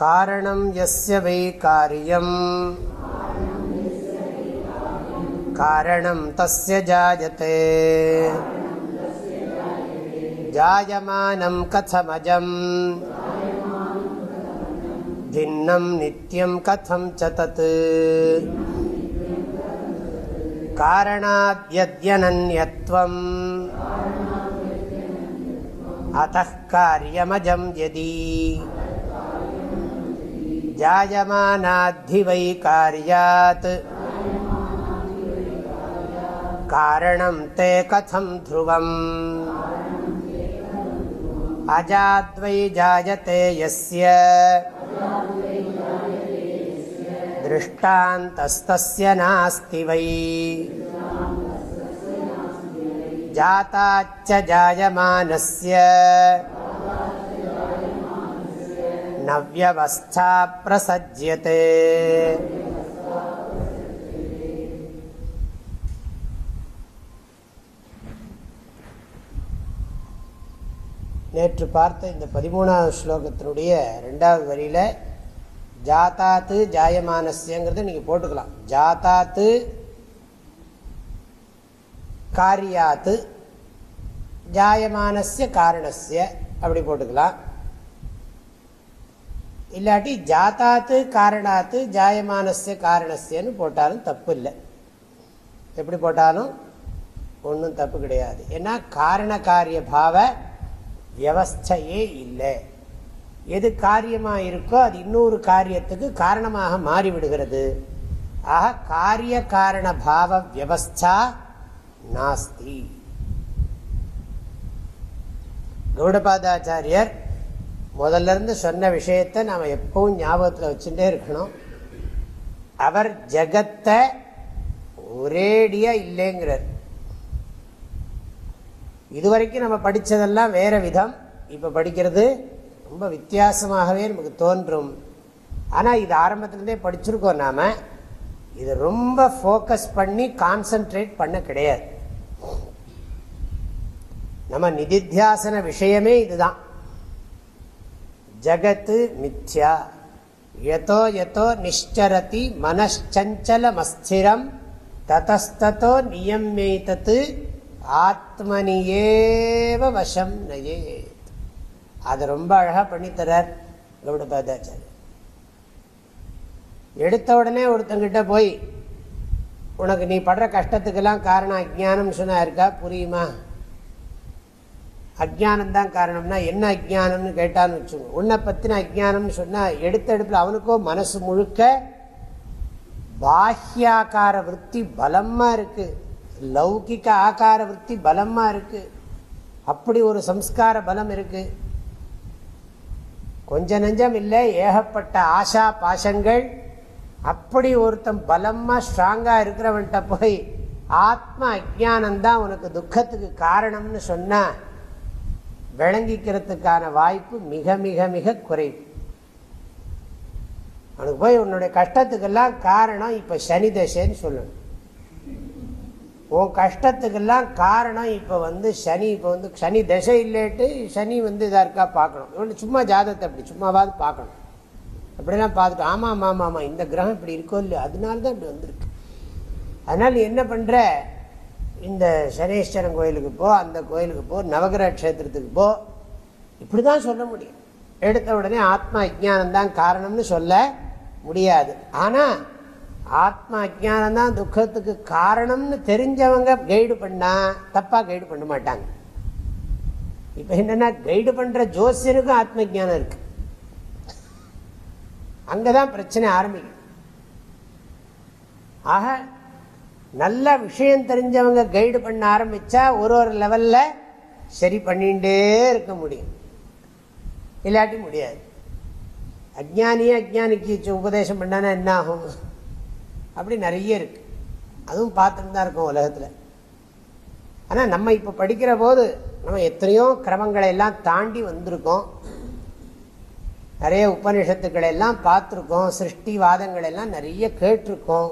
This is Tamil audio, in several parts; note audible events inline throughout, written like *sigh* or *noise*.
कारणं यस्य वै कार्यम् कारणं तस्य जायते जायमानं कथमजम् भिन्नं नित्यं कथं च तत् कारणाद्यद्यनन्यत्वम् अतः कार्यमजं यदि जायमानाद्धि वै कार्यात् कारणं ते कथं ध्रुवम् अजाद्वै जायते यस्य दृष्टान्तस्तस्य नास्ति वै जाताच्च जायमानस्य नव्यवस्था प्रसज्यते நேற்று பார்த்த இந்த பதிமூணாவது ஸ்லோகத்தினுடைய ரெண்டாவது வரியில ஜாத்தாத்து ஜாயமானஸ்யங்கிறத நீங்கள் போட்டுக்கலாம் ஜாத்தாத்து காரியாத்து ஜாயமானஸ்ய காரணஸ்ய அப்படி போட்டுக்கலாம் இல்லாட்டி ஜாத்தாத்து காரணாத்து ஜாயமானஸ்ய காரணஸ்யன்னு போட்டாலும் தப்பு இல்லை எப்படி போட்டாலும் ஒன்றும் தப்பு கிடையாது. ஏன்னா காரண காரிய பாவ வியவஸ்தையே இல்லை. எது காரியமாக இருக்கோ அது இன்னொரு காரியத்துக்கு காரணமாக மாறிவிடுகிறது. ஆக காரிய காரண பாவ வியவஸ்தா நாஸ்தி. கௌடபாதாச்சாரியர் முதல்ல இருந்து சொன்ன விஷயத்த நாம் எப்பவும் ஞாபகத்தில் வச்சுட்டே இருக்கணும். அவர் ஜகத்தை ஒரேடியா இல்லைங்கிறார். இதுவரைக்கும் நம்ம படித்ததெல்லாம் வேற விதம். இப்போ படிக்கிறது ரொம்ப வித்தியாசமாகவே நமக்கு தோன்றும். ஆனால் இது ஆரம்பத்துலேருந்தே படிச்சிருக்கோம் நாம். இது ரொம்ப ஃபோக்கஸ் பண்ணி கான்சன்ட்ரேட் பண்ண கிடையாது. நம்ம நிதித்தியாசன விஷயமே இதுதான். ஜகத்து மித்யா. யதோ யதோ நிஷ்சரதி மனச்சஞ்சலமஸ்திரம் ததஸ்தோ நியமேதத்து ஆத்மனியேவ வசம் நயே அதை ரொம்ப அழகாக பண்ணித்தரார் கௌடபாதாச்சாரியர் எடுத்த உடனே ஒருத்தங்கிட்ட போய் உனக்கு நீ படுற கஷ்டத்துக்கெல்லாம் காரணம் அஜானம் சொன்னா இருக்கா? புரியுமா? அஜ்ஞானம் தான் காரணம்னா என்ன அஜ்ஞானம்னு கேட்டான்னு வச்சுக்கோங்க உன்னை பற்றின அஜ்ஞானம்னு சொன்னால் எடுத்த எடுப்பில் அவனுக்கோ மனசு முழுக்க பாஹ்யாக்கார விற்பி பலமாக இருக்குது லௌகிக்க ஆக்கார விற்பி பலமாக இருக்குது அப்படி ஒரு சம்ஸ்கார பலம் இருக்குது கொஞ்ச நெஞ்சம் இல்லை ஏகப்பட்ட ஆஷா பாசங்கள். அப்படி ஒருத்தன் பலமாக ஸ்ட்ராங்காக இருக்கிறவன்கிட்ட போய் ஆத்ம அஜானந்தான் உனக்கு துக்கத்துக்கு காரணம்னு சொன்னால் விளங்கிக்கிறதுக்கான வாய்ப்பு மிக மிக மிக குறைவு. அவனுக்கு போய் உன்னுடைய கஷ்டத்துக்கெல்லாம் காரணம் இப்போ சனி தசைன்னு சொல்லணும். உன் கஷ்டத்துக்கெல்லாம் காரணம் இப்போ வந்து சனி இப்போ வந்து சனி தசை இல்லைட்டு சனி வந்து இதாக இருக்கா பார்க்கணும். இவன் சும்மா ஜாதகத்தை அப்படி சும்மாவாது பார்க்கணும். அப்படிலாம் பார்த்துட்டு ஆமாம் ஆமாம் ஆமாம் இந்த கிரகம் இப்படி இருக்கோ இல்லையோ அதனால தான் இப்படி வந்திருக்கு. அதனால் என்ன பண்ணுற இந்த சனீஸ்வரன் கோயிலுக்கு போ அந்த கோயிலுக்கு போ நவகிரக க்ஷேத்திரத்துக்கு போ. இப்படி தான் சொல்ல முடியும். எடுத்த உடனே ஆத்மா அஜானம் தான் காரணம்னு சொல்ல முடியாது. ஆனால் ஆத்மா அஜானம் தான் துக்கத்துக்கு காரணம்னு தெரிஞ்சவங்க கைடு பண்ணா தப்பாக கைடு பண்ண மாட்டாங்க. இப்போ என்னென்னா கைடு பண்ணுற ஜோசியனுக்கும் ஆத்ம ஜானம் இருக்கு. அங்கதான் பிரச்சனை ஆரம்பிக்கும் ஆக நல்ல விஷயம் தெரிஞ்சவங்க கைடு பண்ண ஆரம்பிச்சா ஒரு ஒரு லெவல்ல சரி பண்ணிகிட்டே இருக்க முடியும். இல்லாட்டி முடியாது. அஜ்ஞானியே அஜ்ஞானிக்கு உபதேசம் பண்ணானா என்ன ஆகும்? அப்படி நிறைய இருக்கு. அதுவும் பார்த்துட்டு தான் இருக்கும் உலகத்தில். ஆனால் நம்ம இப்போ படிக்கிற போது நம்ம எத்தனையோ கிரமங்களை எல்லாம் தாண்டி வந்திருக்கோம். நிறைய உபநிஷத்துக்களை எல்லாம் பார்த்துருக்கோம். சிருஷ்டி எல்லாம் நிறைய கேட்டிருக்கோம்.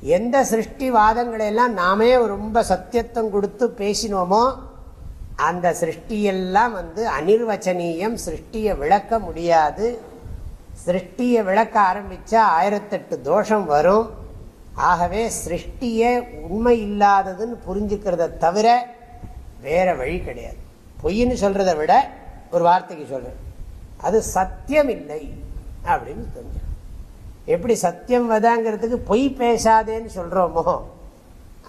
எந்த சிருஷ்டிவாதங்களெல்லாம் நாமே ரொம்ப சத்தியத்தம் கொடுத்து பேசினோமோ அந்த சிருஷ்டியெல்லாம் வந்து அனிர்வச்சனீயம் சிருஷ்டியை விளக்க முடியாது. சிருஷ்டியை விளக்க ஆரம்பித்தா ஆயிரத்தெட்டு தோஷம் வரும். ஆகவே சிருஷ்டியே உண்மை இல்லாததுன்னு புரிஞ்சுக்கிறத தவிர வேற வழி கிடையாது. பொய்ன்னு சொல்கிறத விட ஒரு வார்த்தைக்கு சொல்கிறேன் அது சத்தியம் இல்லை அப்படின்னு தெரிஞ்சு எப்படி சத்தியம் வதாங்கிறதுக்கு பொய் பேசாதேன்னு சொல்கிறோமோ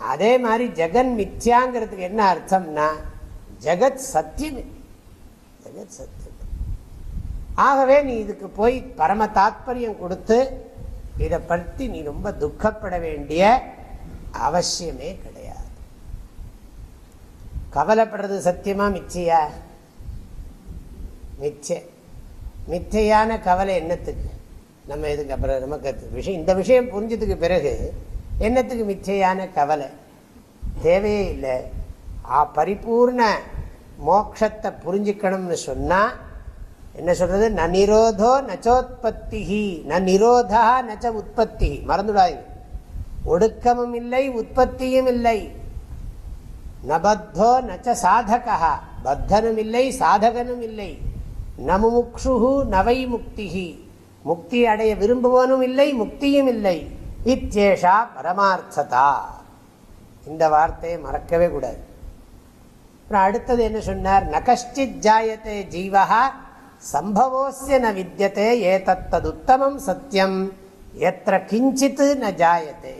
அதே மாதிரி ஜெகன் மித்யாங்கிறதுக்கு என்ன அர்த்தம்னா ஜெகத் சத்தியம். ஜெகத் சத்தியம். ஆகவே நீ இதுக்கு போய் பரம தாத்பரியம் கொடுத்து இதை பற்றி நீ ரொம்ப துக்கப்பட வேண்டிய அவசியமே கிடையாது. கவலைப்படுறது சத்தியமா மிச்சையா? மிச்ச. மிச்சையான கவலை என்னத்துக்கு? நம்ம இதுக்கு அப்புறம் நமக்கு விஷயம் இந்த விஷயம் புரிஞ்சதுக்கு பிறகு என்னத்துக்கு மிச்சையான கவலை? தேவையே இல்லை. ஆ பரிபூர்ண மோட்சத்தை புரிஞ்சுக்கணும்னு சொன்னா என்ன சொல்றது? ந நிரோதோ நச்சோத்பத்தி ந நிரோதா நச்ச உற்பத்தி மறந்துடாது. ஒடுக்கமும் இல்லை உற்பத்தியும் இல்லை. நபத்தோ நச்ச சாதகா பத்தனும் இல்லை சாதகனும் இல்லை. நமுமுக்ஷு நவை முக்தி முக்தி அடைய விரும்புவனும் இல்லை முக்தியும் இல்லை. இத்தேஷா பரமார்த்ததா. இந்த வார்த்தையை மறக்கவே கூடாது. அப்புறம் அடுத்தது என்ன சொன்னார்? நகஷ்டித் ஜாயத்தே ஜீவா சம்பவோசிய ந வித்தியதே ஏதத்ததுத்தமம் சத்தியம் எத்த கிஞ்சித்து ந ஜாயத்தே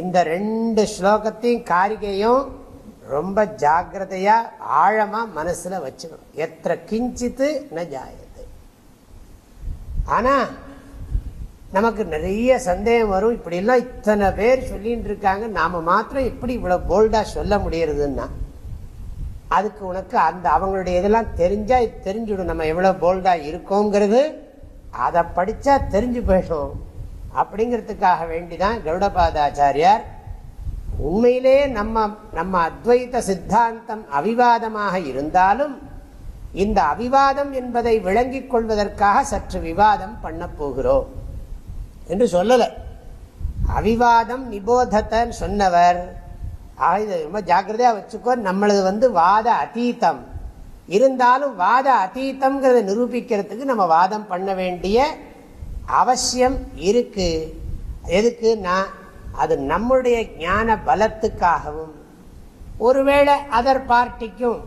இந்த ரெண்டு ஸ்லோகத்தையும் காரிகையும் ரொம்ப ஜாகிரதையா ஆழமா மனசுல வச்சுக்கணும். எத்த கிஞ்சித்து ந ஜாயத்தை ஆனா நமக்கு நிறைய சந்தேகம் வரும். இப்படிலாம் இத்தனை பேர் சொல்லிட்டு இருக்காங்க. நாம மாத்திரம் எப்படி இவ்வளவு போல்டா சொல்ல முடியறதுன்னா அதுக்கு உனக்கு அந்த அவங்களுடைய இதெல்லாம் தெரிஞ்சா தெரிஞ்சுடும். நம்ம எவ்வளவு போல்டா இருக்கோங்கிறது. அதை படிச்சா தெரிஞ்சு போயிடும். அப்படிங்கிறதுக்காக வேண்டிதான் கௌடபாதாச்சாரியார் உண்மையிலே நம்ம நம்ம அத்வைத சித்தாந்தம் அவிவாதமாக இருந்தாலும் இந்த அவிவாதம் என்பதை விளங்கிக் கொள்வதற்காக சற்று விவாதம் பண்ண போகிறோம். என்று சொல்லல. அவிவாதம் நிபோதத்தன்னு சொன்னவர். இதை ரொம்ப ஜாக்கிரதையா வச்சுக்கோ. நம்மளது வந்து வாத அத்தீத்தம் இருந்தாலும் வாத அதீதம்ங்கிறத நிரூபிக்கிறதுக்கு நம்ம வாதம் பண்ண வேண்டிய அவசியம் இருக்கு. எதுக்குன்னா அது நம்முடைய ஞான பலத்துக்காகவும். ஒருவேளை அதர் பார்ட்டிக்கும்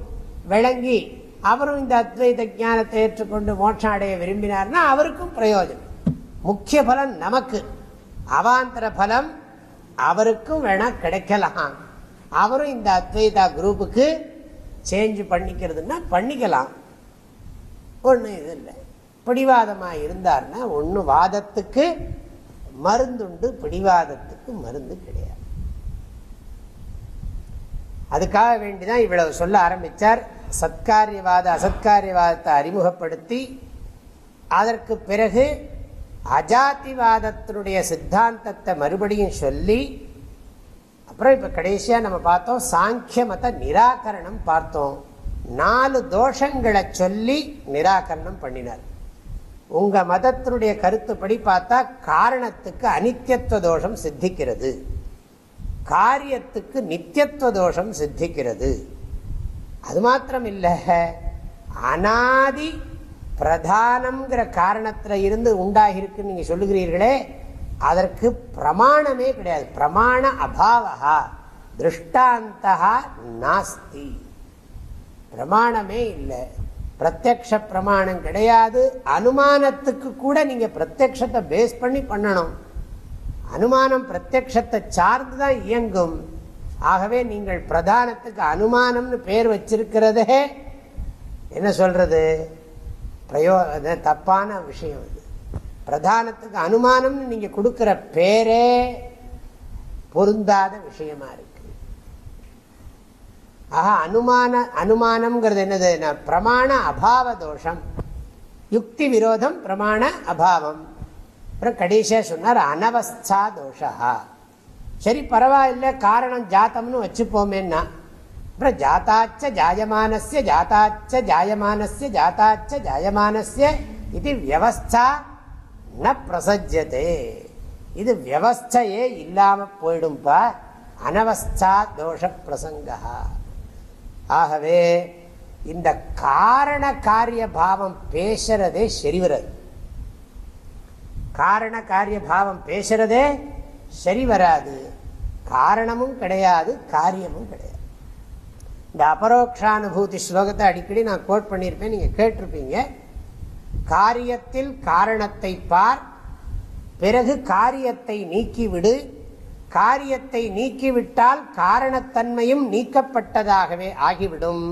விளங்கி அவரும் இந்த அத்வைத ஞானத்தை ஏற்றுக்கொண்டு மோட்சம் அடைய விரும்பினார்னா அவருக்கும் பிரயோஜனம். முக்கிய பலன் நமக்கு. அவாந்தர பலம் அவருக்கும் வேணா கிடைக்கலாம். அவரும் இந்த அத்வைதா குரூப்புக்கு சேஞ்ச் பண்ணிக்கிறதுன்னா பண்ணிக்கலாம். ஒன்றும் இது இல்லை. பிடிவாதமாக இருந்தார்னா ஒன்று வாதத்துக்கு மருந்துண்டு பிடிவாதத்துக்கு மருந்து கிடையாது. அதுக்காக வேண்டிதான் இவ்வளவு சொல்ல ஆரம்பிச்சார். சத்காரியவாத அசத்காரியவாதத்தை அறிமுகப்படுத்தி அதற்கு பிறகு அஜாதிவாதத்தினுடைய சித்தாந்தத்தை மறுபடியும் சொல்லி அப்புறம் இப்போ கடைசியாக நம்ம பார்த்தோம் சாங்கிய மத நிராகரணம் பார்த்தோம். நாலு தோஷங்களை சொல்லி நிராகரணம் பண்ணினார். உங்கள் மதத்தினுடைய கருத்துப்படி பார்த்தா காரணத்துக்கு அனித்தியத்துவ தோஷம் சித்திக்கிறது. காரியத்துக்கு நித்தியத்துவ தோஷம் சித்திக்கிறது. அது மாத்திரம் இல்லை அனாதி பிரதானம்ங்கிற காரணத்தில் இருந்து உண்டாகிருக்குன்னு நீங்கள் சொல்லுகிறீர்களே அதற்கு பிரமாணமே கிடையாது. பிரமாண அபாவா திருஷ்டாந்தா நாஸ்தி. பிரமாணமே இல்லை. பிரத்யக்ஷ பிரமாணம் கிடையாது. அனுமானத்துக்கு கூட நீங்கள் பிரத்யக்ஷத்தை பேஸ் பண்ணி பண்ணணும். அனுமானம் பிரத்யக்ஷத்தை சார்ந்து தான் இயங்கும். ஆகவே நீங்கள் பிரதானத்துக்கு அனுமானம்னு பேர் வச்சிருக்கிறதே என்ன சொல்றது? பிரயோ தப்பான விஷயம் அது பிரதானத்துக்கு அனுமானம்னு நீங்கள் கொடுக்குற பேரே பொருந்தாத விஷயமா இருக்கு. ஆஹா அனுமான அனுமானம்ங்கிறது என்னது? பிரமாண அபாவ தோஷம். யுக்தி விரோதம் பிரமாண அபாவம். அப்புறம் கடைசியாக சொன்னார் அனவஸ்தா தோஷா சரி பரவாயில்ல காரணம் ஜாத்தம்னு வச்சுப்போமேன்னா அப்புறம் ஜாத்தாச்ச ஜாயமானஸ்ய ஜாத்தாச்ச ஜாயமானஸ்ய ஜாத்தாச்ச ஜாயமானஸ்ய இது வியவஸ்தா ந பிரசஜதே இது வியவஸ்தையே இல்லாம போயிடும்பா அனவஸ்தா தோஷ பிரசங்கா ஆகவே இந்த காரண காரிய பாவம் பேசுறதே சரி வராது காரண காரிய பாவம் பேசுறதே சரி வராது. காரணமும் கிடையாது காரியமும் கிடையாது. இந்த அபரோக்ஷானுபூதி ஸ்லோகத்தை அடிக்கடி நான் கோட் பண்ணியிருப்பேன் நீங்க கேட்டிருப்பீங்க. காரியத்தில் காரணத்தை பார் பிறகு காரியத்தை நீக்கிவிடு. காரியத்தை நீக்கிவிட்டால் காரணத்தன்மையும் நீக்கப்பட்டதாகவே ஆகிவிடும்.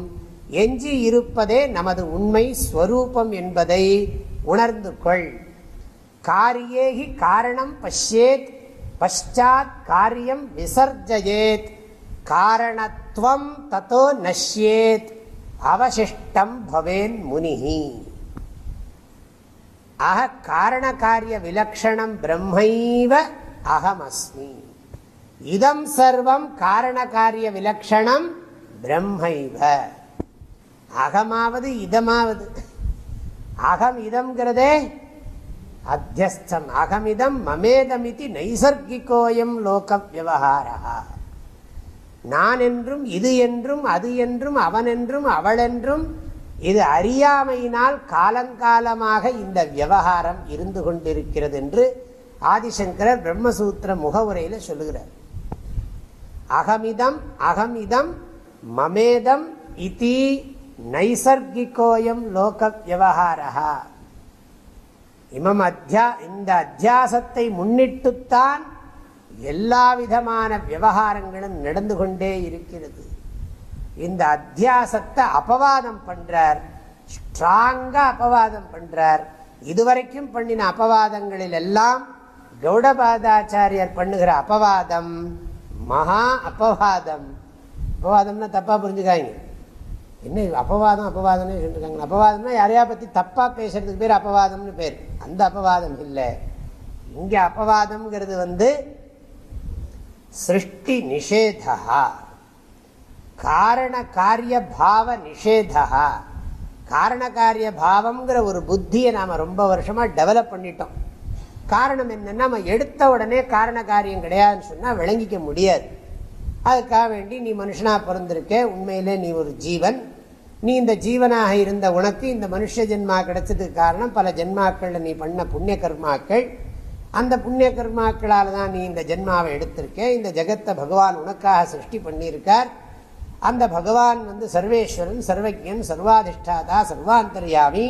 எஞ்சி இருப்பதே நமது உண்மை ஸ்வரூபம் என்பதை உணர்ந்து கொள். காரியேகி காரணம் பஷ்யேத் பஷாத் காரியம் விசர்ஜயேத் காரணத்துவம் தத்தோ நஷ்யேத் அவசிஷ்டம் பவேன் முனிஹி ஆக காரண காரிய விலக்ஷணம் பிரம்மைவ அகமஸ்மி இதம் சர்வம் காரண காரிய விலக்ஷணம் பிரம்மைவ அகமாவது இதமாவது அகம் இதம்ங்கிறதே அத்தியஸ்தம் அகமிதம் மமேதமிதி நைசர்கிகோயம் லோக விவகாரா நான் என்றும் இது என்றும் அது என்றும் அவன் என்றும் அவள் என்றும் இது அறியாமையினால் காலங்காலமாக இந்த விவகாரம் இருந்து கொண்டிருக்கிறது என்று ஆதிசங்கரர் பிரம்மசூத்திர முகவுரையில் சொல்லுகிறார். அகமிதம் அகமிதம் மமேதம் இதி நைசர்கிகோயம் லோக விவகாரா இமம் அத்தியா இந்த அத்தியாசத்தை முன்னிட்டுத்தான் எல்லா விதமான விவகாரங்களும் நடந்து கொண்டே இருக்கிறது. இந்த அத்தியாசத்தை அபவாதம் பண்றார் ஸ்ட்ராங்காக அபவாதம் பண்றார். இதுவரைக்கும் பண்ணின அபவாதங்களில் எல்லாம் கௌடபாதாச்சாரியர் பண்ணுகிற அபவாதம் மகா அபவாதம். அபவாதம்னா தப்பா புரிஞ்சுக்காங்க என்ன அபவாதம் அபவாதம்னு சொல்லியிருக்காங்க அபவாதம்னா யாரையா பற்றி தப்பாக பேசுறதுக்கு பேர் அபவாதம்னு பேர். அந்த அபவாதம் இல்லை. இங்கே அபவாதம்ங்கிறது வந்து சிருஷ்டி நிஷேதா. காரண காரிய பாவ நிஷேதா. காரண காரிய பாவம்ங்கிற ஒரு புத்தியை நாம் ரொம்ப வருஷமாக டெவலப் பண்ணிட்டோம். காரணம் என்னன்னா நம்ம எடுத்த உடனே காரண காரியம் கிடையாதுன்னு சொன்னால் விளங்கிக்க முடியாது. அதுக்காக வேண்டி நீ மனுஷனாக பிறந்திருக்க உண்மையிலே நீ ஒரு ஜீவன் நீ இந்த ஜீவனாக இருந்த உனக்கு இந்த மனுஷ ஜென்மா கிடைச்சதுக்கு காரணம் பல ஜென்மாக்களில் நீ பண்ண புண்ணிய கர்மாக்கள். அந்த புண்ணிய கர்மாக்களால் தான் நீ இந்த ஜென்மாவை எடுத்திருக்க. இந்த ஜெகத்தை பகவான் உனக்காக சிருஷ்டி பண்ணியிருக்கார். அந்த பகவான் வந்து சர்வேஸ்வரன் சர்வஜன் சர்வாதிஷ்டாதா சர்வாந்தர்யாமி.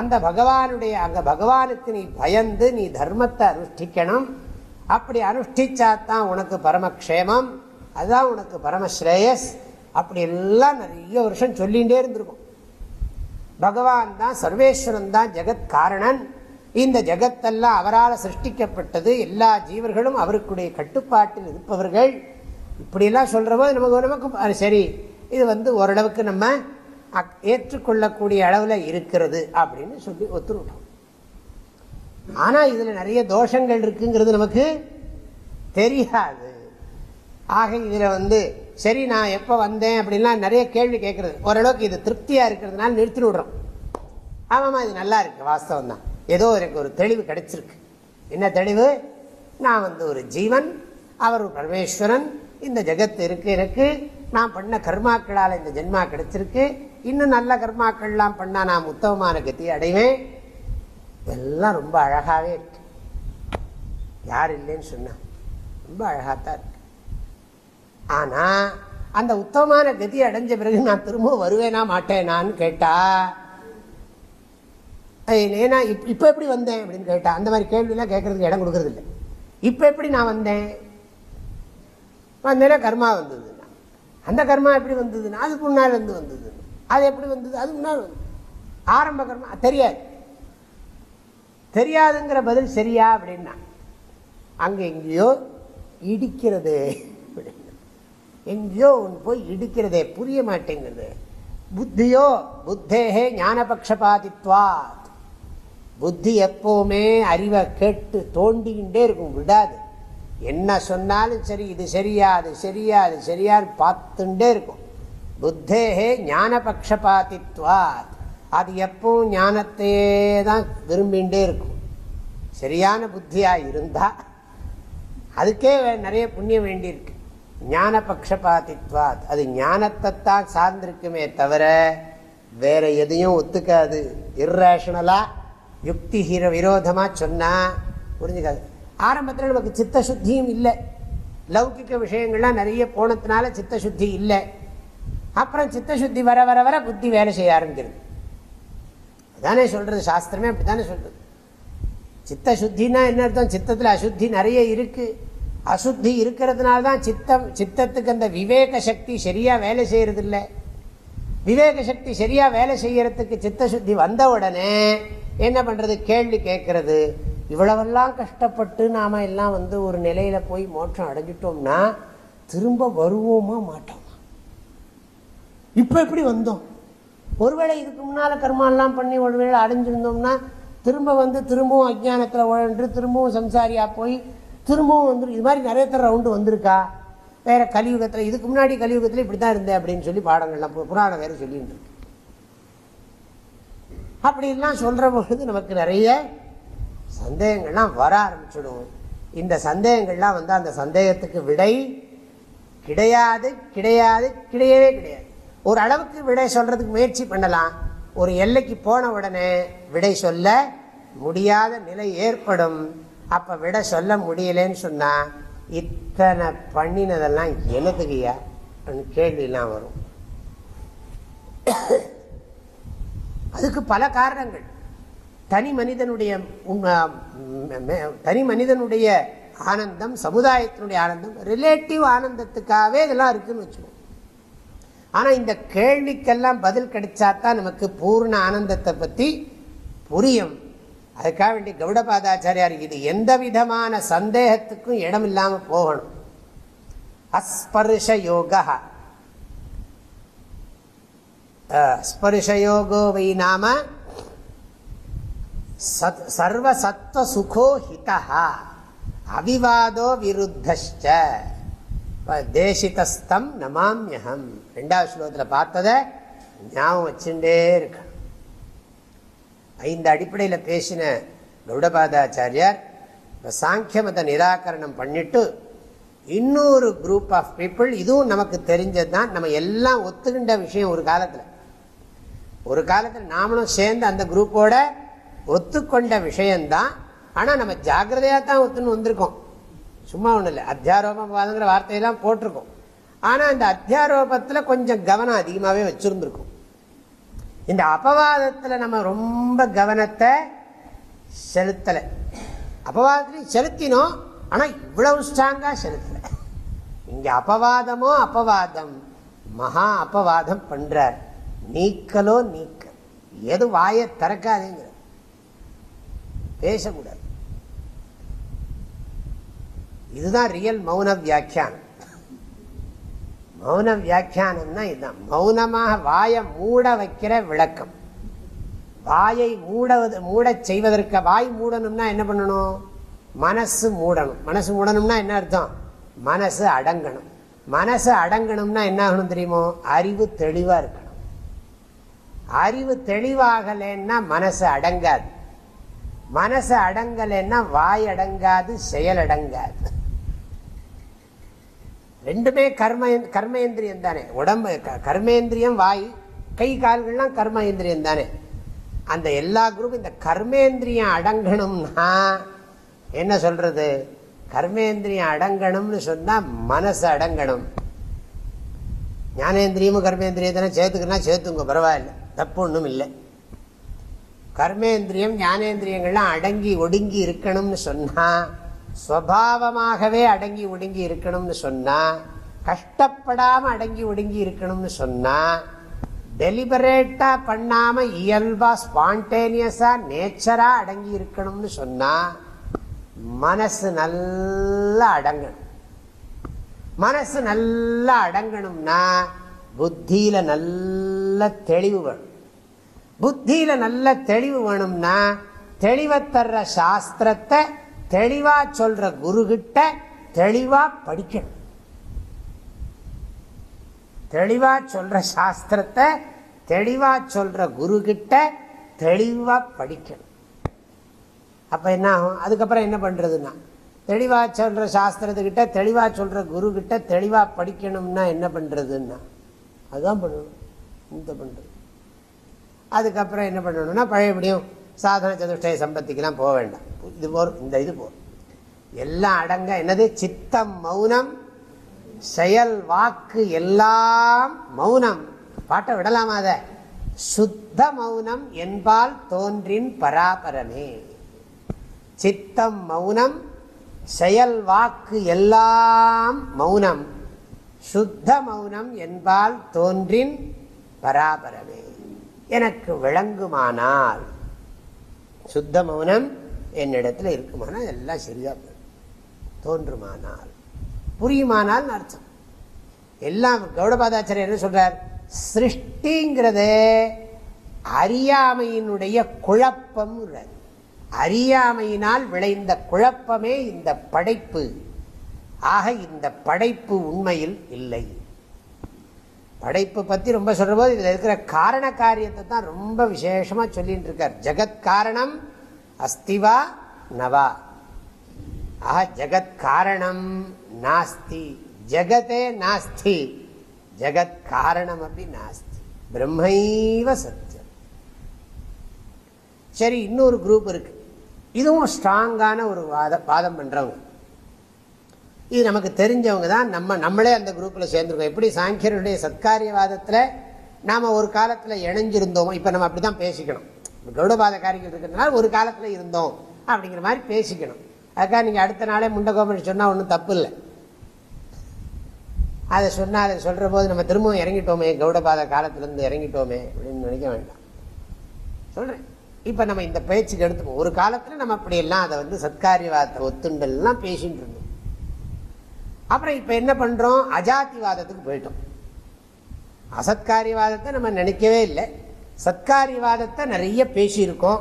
அந்த பகவானுடைய அங்க பகவானுக்கு நீ பயந்து நீ தர்மத்தை அனுஷ்டிக்கணும். அப்படி அனுஷ்டிச்சாதான் உனக்கு பரமக்ஷேமம். அதுதான் உனக்கு பரமஸ்ரேயஸ். அப்படி எல்லாம் நிறைய வருஷம் சொல்லிகிட்டே இருந்திருக்கும். பகவான் தான் சர்வேஸ்வரன் தான் ஜெகத் காரணன் இந்த ஜெகத்தெல்லாம் அவரால் சிருஷ்டிக்கப்பட்டது எல்லா ஜீவர்களும் அவருக்குடைய கட்டுப்பாட்டில் இருப்பவர்கள். இப்படியெல்லாம் சொல்கிற போது நமக்கு நமக்கு சரி இது வந்து ஓரளவுக்கு நம்ம ஏற்றுக்கொள்ளக்கூடிய அளவில் இருக்கிறது அப்படின்னு சொல்லி ஒத்துருட்டோம் ஆனால் இதில் நிறைய தோஷங்கள் இருக்குங்கிறது நமக்கு தெரியாது. ஆக இதில் வந்து சரி நான் எப்போ வந்தேன் அப்படின்லாம் நிறைய கேள்வி கேட்கறது ஓரளவுக்கு இது திருப்தியாக இருக்கிறதுனால நிறுத்தி விடுறோம். ஆமாம்மா இது நல்லா இருக்குது வாஸ்தவம் தான். ஏதோ எனக்கு ஒரு தெளிவு கிடைச்சிருக்கு. என்ன தெளிவு? நான் வந்து ஒரு ஜீவன் அவர் ஒரு பரமேஸ்வரன் இந்த ஜெகத் இருக்கு எனக்கு. நான் பண்ண கர்மாக்களால் இந்த ஜென்மா கிடைச்சிருக்கு. இன்னும் நல்ல கர்மாக்கள்லாம் பண்ணால் நான் உத்தமமான கத்தி அடைவேன். எல்லாம் ரொம்ப அழகாகவே இருக்கு. யார் இல்லைன்னு சொன்னா ரொம்ப அழகாத்தான் இருக்கு. ஆனால் அந்த உத்தமமான கதி அடைஞ்ச பிறகு நான் திரும்ப வருவேனா மாட்டேனான்னு கேட்டா ஏன்னா இப்போ எப்படி வந்தேன்? அப்படின்னு கேட்டா அந்த மாதிரி கேள்வியெல்லாம் கேட்கறதுக்கு இடம் கொடுக்கறது இல்லை இப்போ எப்படி நான் வந்தேன்? வந்தேன்னா கர்மா வந்தது அந்த கர்மா எப்படி வந்ததுன்னா அது முன்னால் வந்து வந்தது. அது எப்படி வந்தது? அது முன்னால் ஆரம்ப கர்மா தெரியாது. தெரியாதுங்கிற பதில் சரியா அப்படின்னா அங்கே எங்கேயோ இடிக்கிறது. எங்கேயோ ஒன்று போய் இடிக்கிறதே புரிய மாட்டேங்கிறது புத்தியோ புத்தேகே ஞானபக்ஷபாதித்வாத். புத்தி எப்போவுமே அறிவை கேட்டு தோண்டிக்கிட்டே இருக்கும் விடாது. என்ன சொன்னாலும் சரி இது சரியா அது சரியா அது சரியான்னு பார்த்துட்டே இருக்கும். புத்தேகே ஞானபக்ஷபாதித்வாத். அது எப்பவும் ஞானத்தையே தான் விரும்பிகிட்டே இருக்கும். சரியான புத்தியாக இருந்தால் அதுக்கே நிறைய புண்ணியம் வேண்டியிருக்கு. ஞான பக்ஷபாதித்வாத் அது ஞானத்தை தான் சார்ந்திருக்குமே தவிர வேற எதையும் ஒத்துக்காது. இர்ரேஷனலாக யுக்தி ஹீர விரோதமாக சொன்னால் புரிஞ்சுக்காது. ஆரம்பத்தில் நமக்கு சித்த சுத்தியும் இல்லை. லௌகிக்க விஷயங்கள்லாம் நிறைய போனதுனால சித்த சுத்தி இல்லை. அப்புறம் சித்த சுத்தி வர வர வர புத்தி வேலை செய்ய ஆரம்பிக்கிறது. அதானே சொல்கிறது சாஸ்திரமே அப்படித்தானே சொல்கிறது சித்த சுத்தின்னா என்ன அர்த்தம்? சித்தத்தில் அசுத்தி நிறைய இருக்குது அசுத்தி இருக்கிறதுனால தான் சித்தம் சித்தத்துக்கு அந்த விவேக சக்தி சரியாக வேலை செய்யறது இல்லை விவேக சக்தி சரியாக வேலை செய்யறதுக்கு சித்த சுத்தி வந்த உடனே என்ன பண்ணுறது கேள்வி கேட்கறது. இவ்வளவெல்லாம் கஷ்டப்பட்டு நாம் எல்லாம் வந்து ஒரு நிலையில் போய் மோட்சம் அடைஞ்சிட்டோம்னா திரும்ப வருவோமா மாட்டோமா? இப்போ எப்படி வந்தோம்? ஒருவேளை இதுக்கு முன்னால் கர்மாலாம் பண்ணி ஒருவேளை அடைஞ்சிருந்தோம்னா திரும்ப வந்து திரும்பவும் அஜானத்தில் உழன்று திரும்பவும் சம்சாரியாக போய் திரும்பவும் வந்து இது மாதிரி நிறைய தர ரவுண்டு வந்திருக்கா? வேற கலியுகத்தில் இதுக்கு முன்னாடி கலியுகத்தில் இப்படி தான் இருந்தேன் அப்படின்னு சொல்லி பாடங்கள்லாம் புராணம் வேற சொல்லிட்டு இருக்கு. அப்படின்லாம் சொல்கிற பொழுது நமக்கு நிறைய சந்தேகங்கள்லாம் வர ஆரம்பிச்சிடும். இந்த சந்தேகங்கள்லாம் வந்து அந்த சந்தேகத்துக்கு விடை கிடையாது கிடையாது கிடையவே கிடையாது. ஒரு அளவுக்கு விடை சொல்கிறதுக்கு முயற்சி பண்ணலாம். ஒரு எல்லைக்கு போன உடனே விடை சொல்ல முடியாத நிலை ஏற்படும். அப்ப விட சொல்ல முடியலன்னு சொன்னா இத்தனை பண்ணினதெல்லாம் எனதுகையா? கேள்விலாம் வரும். அதுக்கு பல காரணங்கள். தனி மனிதனுடைய தனி மனிதனுடைய ஆனந்தம் சமுதாயத்தினுடைய ஆனந்தம் ரிலேட்டிவ் ஆனந்தத்துக்காகவே இதெல்லாம் இருக்குன்னு வச்சுக்கோங்க. ஆனால் இந்த கேள்விக்கெல்லாம் பதில் கிடைச்சா தான் நமக்கு பூர்ண ஆனந்தத்தை பற்றி புரியும். அதுக்காக வேண்டி கௌடபாதாச்சாரியார் இது எந்த விதமான சந்தேகத்துக்கும் இடம் இல்லாமல் போகணும். அஸ்பர்ஷ யோகா ஸ்பர்ஷயோகோ வை நாம சர்வசத்வ சுகோ ஹிதா அவிவாதோ விருத்தஷ்ட தேசிதஸ்தம் நமாமியகம் ரெண்டாவது ஸ்லோகத்தில் பார்த்ததை ஞாபகம் வச்சுட்டே இருக்கணும். ஐந்து அடிப்படையில் பேசின கௌடபாதாச்சாரியார் இப்போ சாங்கிய மத நிராகரணம் பண்ணிட்டு இன்னொரு குரூப் ஆஃப் பீப்புள் இதுவும் நமக்கு தெரிஞ்சது தான் நம்ம எல்லாம் ஒத்துக்கின்ற விஷயம் ஒரு காலத்தில். ஒரு காலத்தில் நாமளும் சேர்ந்து அந்த குரூப்போட ஒத்துக்கொண்ட விஷயந்தான் ஆனால் நம்ம ஜாக்கிரதையாக தான் ஒத்துன்னு வந்திருக்கோம். சும்மா ஒன்றும் இல்லை அத்தியாரோபவாதங்கிற வார்த்தையெல்லாம் போட்டிருக்கோம். ஆனால் அந்த அத்தியாரோபத்தில் கொஞ்சம் கவனம் அதிகமாகவே வச்சுருந்துருக்கும். இந்த அபவாதத்தில் நம்ம ரொம்ப கவனத்தை செலுத்தலை. அபவாதத்திலையும் செலுத்தினோம் ஆனால் இவ்வளவு ஸ்ட்ராங்காக செலுத்தலை. இங்கே அபவாதமோ அபவாதம் மகா அபவாதம் பண்ணுறார் நீக்கலோ நீக்க எது வாயை திறக்காதேங்கிற. பேசக்கூடாது. இதுதான் ரியல் மௌன வியாக்கியானம். மௌன வியாக்கியானம்னா இதுதான் மௌனமாக வாயை மூட வைக்கிற விளக்கம். வாயை மூடவது மூட செய்வதற்கு வாய் மூடணும்னா என்ன பண்ணணும்? மனசு மூடணும். மனசு மூடணும்னா என்ன அர்த்தம்? மனசு அடங்கணும். மனசு அடங்கணும்னா என்ன ஆகணும் தெரியுமோ? அறிவு தெளிவா இருக்கணும். அறிவு தெளிவாகலன்னா மனசு அடங்காது. மனசு அடங்கலைன்னா வாய் அடங்காது செயல் அடங்காது. ரெண்டுமே கர்ம கர்மேந்திரியம் தானே. உடம்பு கர்மேந்திரியம் வாய் கை கால்கள்லாம் கர்மேந்திரியம் தானே. அந்த எல்லா குரூப் இந்த கர்மேந்திரியம் அடங்கணும்னா என்ன சொல்றது? கர்மேந்திரியம் அடங்கணும்னு சொன்னால் மனசு அடங்கணும். ஞானேந்திரியமும் கர்மேந்திரியத்தானே சேர்த்துக்கணும்னா சேர்த்துங்க பரவாயில்ல. தப்பு ஒன்றும் இல்லை. கர்மேந்திரியம் ஞானேந்திரியங்கள்லாம் அடங்கி ஒடுங்கி இருக்கணும்னு சொன்னா ஸ்வபாவமாகவே அடங்கி ஒடுங்கி இருக்கணும்னு சொன்னா கஷ்டப்படாம அடங்கி ஒடுங்கி இருக்கணும்னு சொன்னா டெலிபரேட்டா பண்ணாம இயல்பா ஸ்பான்டேனியஸா நேச்சரா அடங்கி இருக்கணும்னு சொன்னா மனசு நல்லா அடங்கணும். மனசு நல்லா அடங்கணும்னா புத்தியில நல்ல தெளிவு வேணும். புத்தியில நல்ல தெளிவு வேணும்னா தெளிவத்தர்ற சாஸ்திரத்தை தெளிவா சொல்ற குரு கிட்ட தெளிவா படிக்கணும். தெளிவா சொல்ற சாஸ்திரத்தை தெளிவா சொல்ற குரு கிட்ட தெளிவா படிக்கணும். அப்ப என்ன ஆகும்? அதுக்கப்புறம் என்ன பண்றதுன்னா தெளிவா சொல்ற சாஸ்திரத்துக்கிட்ட தெளிவா சொல்ற குரு கிட்ட தெளிவா படிக்கணும்னா என்ன பண்றதுன்னா அதுதான் பண்ணணும் இந்த பண்றது. அதுக்கப்புறம் என்ன பண்ணணும்னா பழையபடியும் சாதன சதுஷ்டய சம்பத்திக்கெல்லாம் போக வேண்டாம். இது போர் இந்த இது போர். எல்லாம் அடங்க என்னது? சித்தம் மௌனம் செயல் வாக்கு எல்லாம் மௌனம். பாட்டை விடலாமா அதை? சுத்த மௌனம் என்பால் தோன்றின் பராபரமே. சித்தம் மௌனம் செயல் வாக்கு எல்லாம் மௌனம். சுத்த மௌனம் என்பால் தோன்றின் பராபரமே. எனக்கு விளங்குமானால் சுத்த மௌனம் என்னிடத்துல இருக்குமானால் எல்லாம் சரியா தோன்றுமானால். புரியுமானால் அர்த்தம். எல்லாம் கௌடபாதாச்சாரியர் என்ன சொல்றார்? சிருஷ்டிங்கிறது அறியாமையினுடைய குழப்பம் அறியாமையினால் விளைந்த குழப்பமே இந்த படைப்பு. ஆக இந்த படைப்பு உண்மையில் இல்லை. படைப்பு பற்றி ரொம்ப சொல்ற போது இதில் இருக்கிற காரண காரியத்தை தான் ரொம்ப விசேஷமாக சொல்லிகிட்டு இருக்கார். ஜெகத் காரணம் அஸ்திவா நவா ஆஹா ஜெகத் காரணம் நாஸ்தி. ஜெகத்தே நாஸ்தி. ஜெகத் காரணம் அப்படி நாஸ்தி. பிரம்மைவ சத்தியம். சரி இன்னொரு குரூப் இருக்கு. இதுவும் ஸ்ட்ராங்கான ஒரு வாத வாதம் பண்ணுறவங்க இது நமக்கு தெரிஞ்சவங்க தான் நம்ம நம்மளே அந்த குரூப்பில் சேர்ந்துருக்கோம். எப்படி சாங்கியருடைய சத்காரியவாதத்தில் நாம் ஒரு காலத்தில் இணைஞ்சிருந்தோமோ இப்போ நம்ம அப்படி தான் பேசிக்கணும். கௌடபாத காரியம் இருக்கிறதுனால ஒரு காலத்தில் இருந்தோம் அப்படிங்கிற மாதிரி பேசிக்கணும். அதுக்காக நீங்கள் அடுத்த நாளே முண்டகோபன் சொன்னால் ஒன்றும் தப்பு இல்லை அதை சொன்னால் அதை சொல்கிற போது நம்ம திரும்பவும் இறங்கிட்டோமே கௌடபாத காலத்திலேருந்து இறங்கிட்டோமே அப்படின்னு நினைக்க வேண்டாம். சொல்கிறேன் இப்போ நம்ம இந்த பேச்சுக்கு எடுத்துப்போம். ஒரு காலத்தில் நம்ம அப்படியெல்லாம் அதை வந்து சத்காரியவாதத்தை ஒத்துண்டெல்லாம் பேசிகிட்டு இருந்தோம். அப்புறம் இப்போ என்ன பண்ணுறோம் அஜாதிவாதத்துக்கு போயிட்டோம். அசத்காரியவாதத்தை நம்ம நினைக்கவே இல்லை. சத்காரியவாதத்தை நிறைய பேசியிருக்கோம்.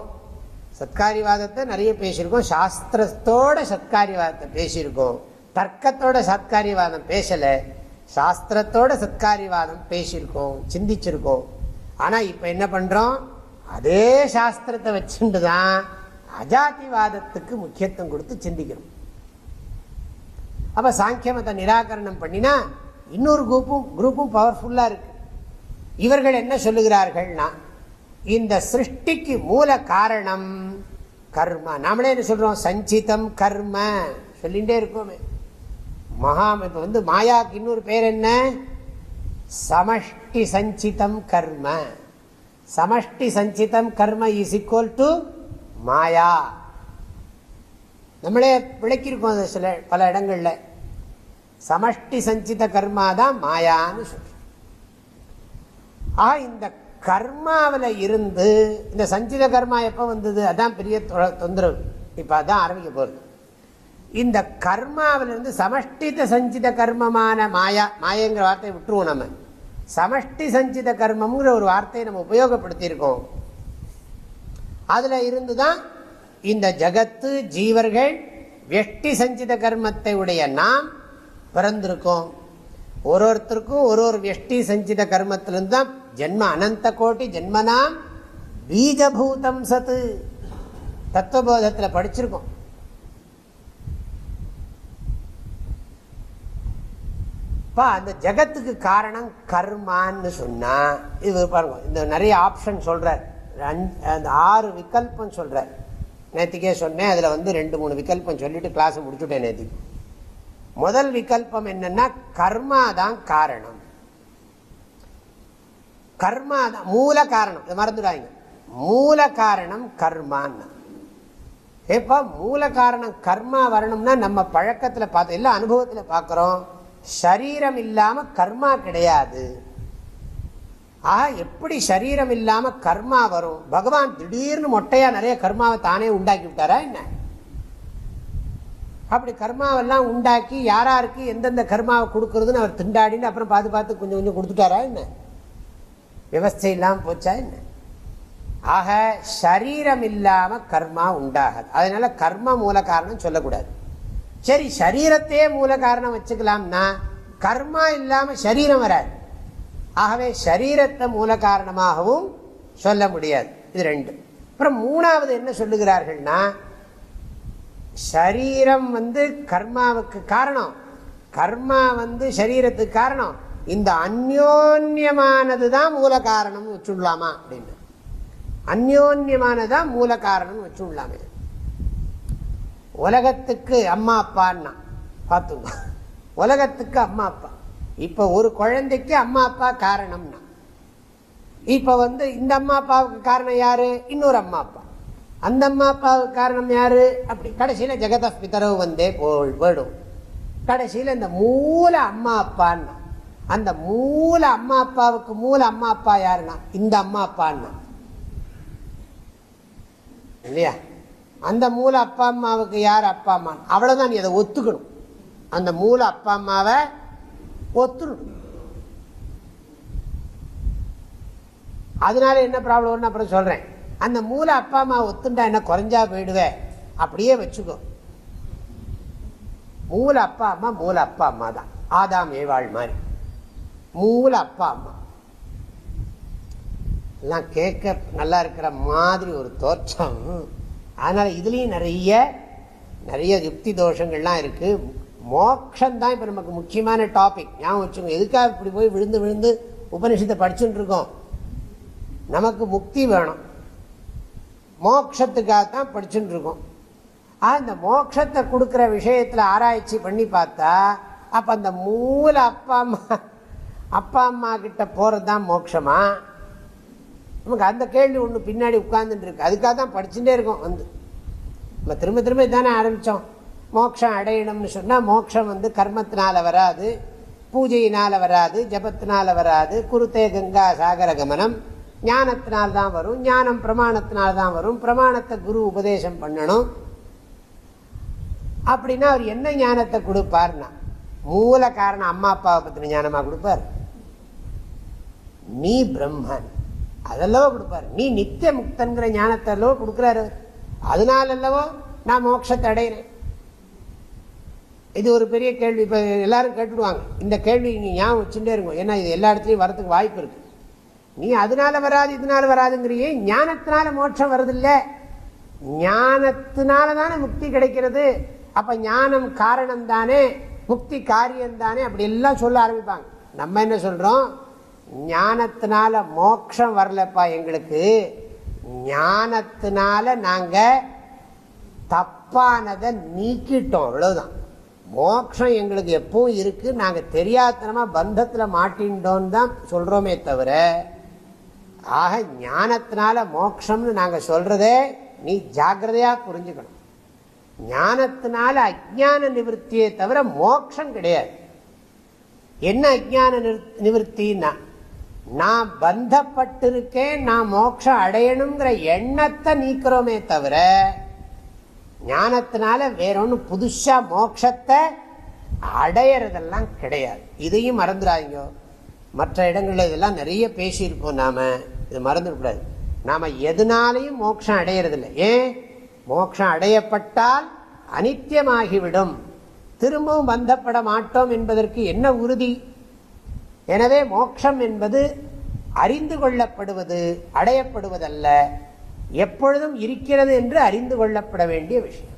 சத்காரியவாதத்தை நிறைய பேசியிருக்கோம். சாஸ்திரத்தோட சத்காரியவாதத்தை பேசியிருக்கோம். தர்க்கத்தோட சத்காரியவாதம் பேசலை. சாஸ்திரத்தோட சத்காரியவாதம் பேசியிருக்கோம். சிந்திச்சிருக்கோம். ஆனால் இப்போ என்ன பண்ணுறோம் அதே சாஸ்திரத்தை வச்சுட்டு தான் அஜாதிவாதத்துக்கு முக்கியத்துவம் கொடுத்து சிந்திக்கிறோம். அப்போ சாங்கிய சாங்கியமத்தை நிராகரணம் பண்ணினா இன்னொரு குரூப்பும் குரூப்பும் பவர்ஃபுல்லாக இருக்கு. இவர்கள் என்ன சொல்லுகிறார்கள்னா இந்த சிருஷ்டிக்கு மூல காரணம் கர்ம. நாமளே என்ன சொல்கிறோம் சஞ்சிதம் கர்ம. சொல்லிகிட்டே இருக்கோமே. மகா இப்போ வந்து மாயாக்கு இன்னொரு பேர் என்ன? சமஷ்டி சஞ்சிதம் கர்ம. சமஷ்டி சஞ்சிதம் கர்ம இஸ் ஈக்குவல் டு மாயா. நம்மளே விளக்கியிருக்கோம் அது சில பல இடங்களில். சமஷ்டி சஞ்சித கர்மா தான் மாயான்னு சொல்றோம். ஆக இந்த கர்மாவில் இருந்து இந்த சஞ்சித கர்மா எப்போ வந்தது? அதான் பெரிய தொ- தொந்தரவு. இப்போ அதான் ஆரம்பிக்க போகுது இந்த கர்மாவிலிருந்து சமஷ்டித சஞ்சித கர்மமான மாயா மாயங்கிற வார்த்தையை விட்டுருவோம் நம்ம. சமஷ்டி சஞ்சித கர்மம்ங்கிற ஒரு வார்த்தையை நம்ம உபயோகப்படுத்தியிருக்கோம். அதில் இருந்து தான் இந்த ஜகத்து ஜீவர்கள் வெஷ்டி சஞ்சித கர்மத்தை உடைய நாம் பிறந்திருக்கோம். ஒரு ஒருத்தருக்கும் ஒரு ஒரு வெஷ்டி சஞ்சித கர்மத்திலிருந்து தான் ஜென்ம அனந்த கோட்டி ஜென்மனாம் பீஜபூதம் சத்து. தத்துவபோதத்தில் படிச்சிருக்கோம். இப்போ அந்த ஜகத்துக்கு காரணம் கர்மான்னு சொன்னால் இது பாருங்க இந்த நிறைய ஆப்ஷன் சொல்கிறார் அஞ்சு- அந்த ஆறு விகல்பம் சொல்கிறார் நேத்திக்கே சொன்னேன் அதில் வந்து ரெண்டு மூணு விகல்பம் சொல்லிட்டு கிளாஸை முடிச்சுட்டேன் நேத்திக்கு முதல் விகல்பம் என்னன்னா கர்மா தான் காரணம். கர்மா தான் மூல காரணம். இதை மறந்துடாங்க மூல காரணம் கர்மான்னு. ஏப்பா மூல காரணம் கர்மா வரணும்னா நம்ம பழக்கத்தில் பார்த்து இல்ல அனுபவத்தில் பார்க்குறோம். சரீரம் இல்லாமல் கர்மா கிடையாது. ஆ எப்படி சரீரம் இல்லாம கர்மா வரும்? பகவான் திடீர்னு மொட்டையா நிறைய கர்மாவை தானே உண்டாக்கி விட்டாரா என்ன? அப்படி கர்மாவெல்லாம் உண்டாக்கி யாராருக்கு எந்தெந்த கர்மாவை கொடுக்கறதுன்னு அவர் திண்டாடின்னு அப்புறம் பார்த்து பார்த்து கொஞ்சம் கொஞ்சம் கொடுத்துட்டாரா என்ன? விவஸ்தை இல்லாமல் போச்சா என்ன? ஆக சரீரம் இல்லாம கர்மா உண்டாகாது. அதனால கர்ம மூல காரணம் சொல்லக்கூடாது. சரி சரீரத்தையே மூல காரணம் வச்சுக்கலாம்னா கர்மா இல்லாம சரீரம் வராது. ஆகவே சரீரத்தை மூல காரணமாகவும் சொல்ல முடியாது. இது ரெண்டு. அப்புறம் மூணாவது என்ன சொல்லுகிறார்கள்னா சரீரம் வந்து கர்மாவுக்கு காரணம். கர்மா வந்து சரீரத்துக்கு காரணம். இந்த அந்யோன்யமானது தான் மூல காரணம் வச்சுடலாமா அப்படின்னு. அந்யோன்யமானதான் மூல காரணம் வச்சுடலாமே. உலகத்துக்கு அம்மா அப்பான்னா பார்த்துங்க உலகத்துக்கு அம்மா அப்பா. இப்ப ஒரு குழந்தைக்கு அம்மா அப்பா காரணம்னா. இப்ப வந்து இந்த அம்மா அப்பாவுக்கு காரணம் யாரு? இன்னொரு அம்மா அப்பா. அந்த அம்மா அப்பாவுக்கு காரணம் யாரு? அப்படி கடைசியில ஜெகத பிதரவு வந்தே போயிடும். கடைசியில இந்த மூல அம்மா அப்பான்னா. அந்த மூல அம்மா அப்பாவுக்கு மூல அம்மா அப்பா யாருன்னா? இந்த அம்மா அப்பான்னா. இல்லையா? அந்த மூல அப்பா அம்மாவுக்கு யார் அப்பா அம்மா அவ்வளவுதான் நீ அதை ஒத்துக்கணும். அந்த மூல அப்பா அம்மாவை ஒத்துணும் அதனால என்ன ப்ராப்ளம்னு அப்புறம் சொல்றேன். அந்த மூல அப்பா அம்மா ஒத்துண்டா என்ன குறைஞ்சா போயிடுவேன் அப்படியே வச்சுக்கோ. மூல அப்பா அம்மா மூல அப்பா அம்மா தான். ஆதாம் ஏவாள் மாதிரி. மூல அப்பா அம்மா. எல்லாம் கேட்க நல்லா இருக்கிற மாதிரி ஒரு தோற்றம். அதனால இதுலேயும் நிறைய நிறைய யுக்தி தோஷங்கள்லாம் இருக்கு. மோக்ஷம் தான் இப்போ நமக்கு முக்கியமான டாபிக் ஞாபகம் வச்சுக்கோங்க. எதுக்காக இப்படி போய் விழுந்து விழுந்து உபனிஷத்தை படிச்சுட்டு இருக்கோம்? நமக்கு முக்தி வேணும். மோக்ஷத்துக்காகத்தான் படிச்சுட்டு இருக்கோம். ஆ இந்த மோட்சத்தை கொடுக்குற விஷயத்தில் ஆராய்ச்சி பண்ணி பார்த்தா அப்போ அந்த மூல அப்பா அம்மா அப்பா அம்மா கிட்ட போகிறது தான் மோட்சமா நமக்கு அந்த கேள்வி ஒன்று பின்னாடி உட்கார்ந்துட்டு இருக்கு. அதுக்காக தான் படிச்சுட்டே இருக்கோம். வந்து நம்ம திரும்ப திரும்ப இதானே ஆரம்பித்தோம் மோட்சம் அடையணும்னு சொன்னால் மோட்சம் வந்து கர்மத்தினால வராது பூஜையினால் வராது ஜபத்தினால் வராது குருத்தே கங்கா சாகர கமனம் ஞானத்தினால் தான் வரும் ஞானம் பிரமாணத்தினால் தான் வரும் பிரமாணத்தை குரு உபதேசம் பண்ணணும். அப்படின்னா அவர் என்ன ஞானத்தை கொடுப்பார்னா மூல காரணம் அம்மா அப்பாவை பற்றின ஞானமாக கொடுப்பார். நீ பிரம்மன் அதெல்லவோ கொடுப்பார். நீ நித்திய முக்தன்கிற ஞானத்தை அல்லவோ கொடுக்குறாரு. அதனால அல்லவோ நான் மோட்சத்தை அடையிறேன். இது ஒரு பெரிய கேள்வி. இப்போ எல்லாரும் கேட்டுடுவாங்க. இந்த கேள்வி நீங்கள் ஞாபகம் வச்சுட்டே இருக்கும் ஏன்னா இது எல்லா இடத்துலையும் வரதுக்கு வாய்ப்பு இருக்கு. நீ அதனால வராது இதனால வராதுங்கிறியே ஞானத்தினால மோட்சம் வருதில்ல. ஞானத்தினால தானே முக்தி கிடைக்கிறது. அப்போ ஞானம் காரணம் தானே முக்தி காரியம் தானே அப்படி எல்லாம் சொல்ல ஆரம்பிப்பாங்க. நம்ம என்ன சொல்கிறோம் ஞானத்தினால மோட்சம் வரலப்பா எங்களுக்கு. ஞானத்தினால நாங்கள் தப்பானதை நீக்கிட்டோம். அவ்வளோதான் மோட்சம் எங்களுக்கு எப்பவும் இருக்கு. நாங்கள் தெரியாதனமா பந்தத்தில் மாட்டின்றோன்னு தான் சொல்றோமே தவிர ஆக ஞானத்தினால மோட்சம்னு நாங்கள் சொல்றதே நீ ஜாக்கிரதையா புரிஞ்சுக்கணும். ஞானத்தினால அஜான நிவர்த்தியை தவிர மோட்சம் கிடையாது. என்ன அஜான நிவர்த்தின்னா நான் பந்தப்பட்டிருக்கேன் நான் மோட்சம் அடையணுங்கிற எண்ணத்தை நீக்கிறோமே தவிர ஞானத்தினால வேற புதுசாக புதுசா மோட்சத்தை அடையறதெல்லாம் கிடையாது. இதையும் மறந்துடாதீங்க. மற்ற இடங்களில் இதெல்லாம் நிறைய பேசியிருப்போம் நாம. இது மறந்துடக்கூடாது நாம எதுனாலையும் மோட்சம் அடையறதில்லை. ஏன்? மோட்சம் அடையப்பட்டால் அனித்தியமாகிவிடும். திரும்பவும் பந்தப்பட மாட்டோம் என்பதற்கு என்ன உறுதி? எனவே மோட்சம் என்பது அறிந்து கொள்ளப்படுவது அடையப்படுவதல்ல. எப்பொழுதும் இருக்கிறது என்று அறிந்து கொள்ளப்பட வேண்டிய விஷயம்.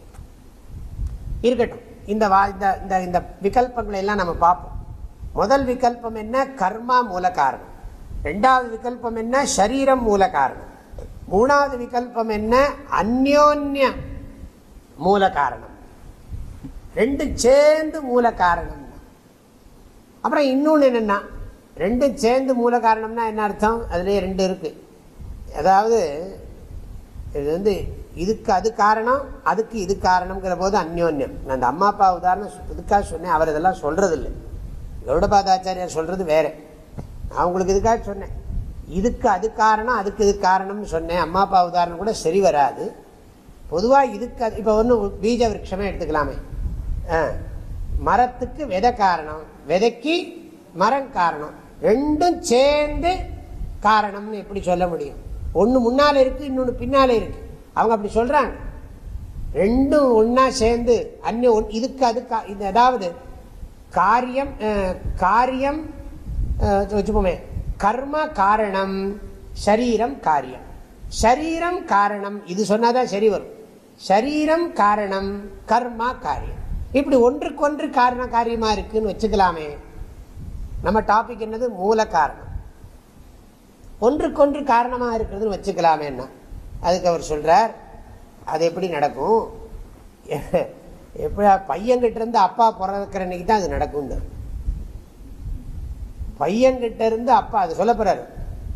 இருக்கட்டும். இந்த வா இந்த இந்த இந்த விகல்பங்களை எல்லாம் நம்ம பார்ப்போம். முதல் விகல்பம் என்ன? கர்மா மூல காரணம். ரெண்டாவது விகல்பம் என்ன? சரீரம் மூல காரணம். மூணாவது விகல்பம் என்ன? அந்யோன்ய மூல காரணம். ரெண்டும் சேர்ந்து மூல காரணம். அப்புறம் இன்னொன்று என்னென்னா ரெண்டும் சேர்ந்து மூல காரணம்னா என்ன அர்த்தம்? அதுலேயே ரெண்டு இருக்குது அதாவது இது வந்து இதுக்கு அது காரணம் அதுக்கு இது காரணம்ங்கிற போது அந்யோன்யம். நான் அந்த அம்மா அப்பா உதாரணம் இதுக்காக சொன்னேன் அவர் இதெல்லாம் சொல்றது இல்லை கௌடபாதாச்சாரியார் சொல்கிறது வேறு. நான் உங்களுக்கு இதுக்காக சொன்னேன். இதுக்கு அது காரணம் அதுக்கு இது காரணம்னு சொன்னேன். அம்மா அப்பா உதாரணம் கூட சரி வராது. பொதுவாக இதுக்கு அது இப்போ ஒன்று பீஜ விரட்சமே எடுத்துக்கலாமே. ஆ, மரத்துக்கு விதை காரணம் விதைக்கு மரம் காரணம். ரெண்டும் சேர்ந்து காரணம்னு எப்படி சொல்ல முடியும்? ஒன்று முன்னால் இருக்கு இன்னொன்று பின்னாலே இருக்கு. அவங்க அப்படி சொல்றாங்க. ரெண்டும் ஒன்றா சேர்ந்து அந்நிய ஒன்- இதுக்கு அதுக்கு இது அதாவது காரியம் காரியம் வச்சுப்போமே. கர்ம காரணம் சரீரம் காரியம். சரீரம் காரணம் இது சொன்னாதான் சரி வரும். சரீரம் காரணம் கர்மா காரியம். இப்படி ஒன்றுக்கொன்று காரண காரியமா இருக்குன்னு வச்சுக்கலாமே. நம்ம டாபிக் என்னது? மூல காரணம். ஒன்றுக்கொன்று காரணமாக இருக்கிறதுன்னு வச்சுக்கலாமேன்னா அதுக்கு அவர் சொல்கிறார் அது எப்படி நடக்கும்? *laughs* எப்படி பையன்கிட்ட இருந்து அப்பா பிறக்கிற அன்னைக்கு தான் அது நடக்கும் பையன்கிட்ட இருந்து அப்பா அது சொல்ல போகிறாரு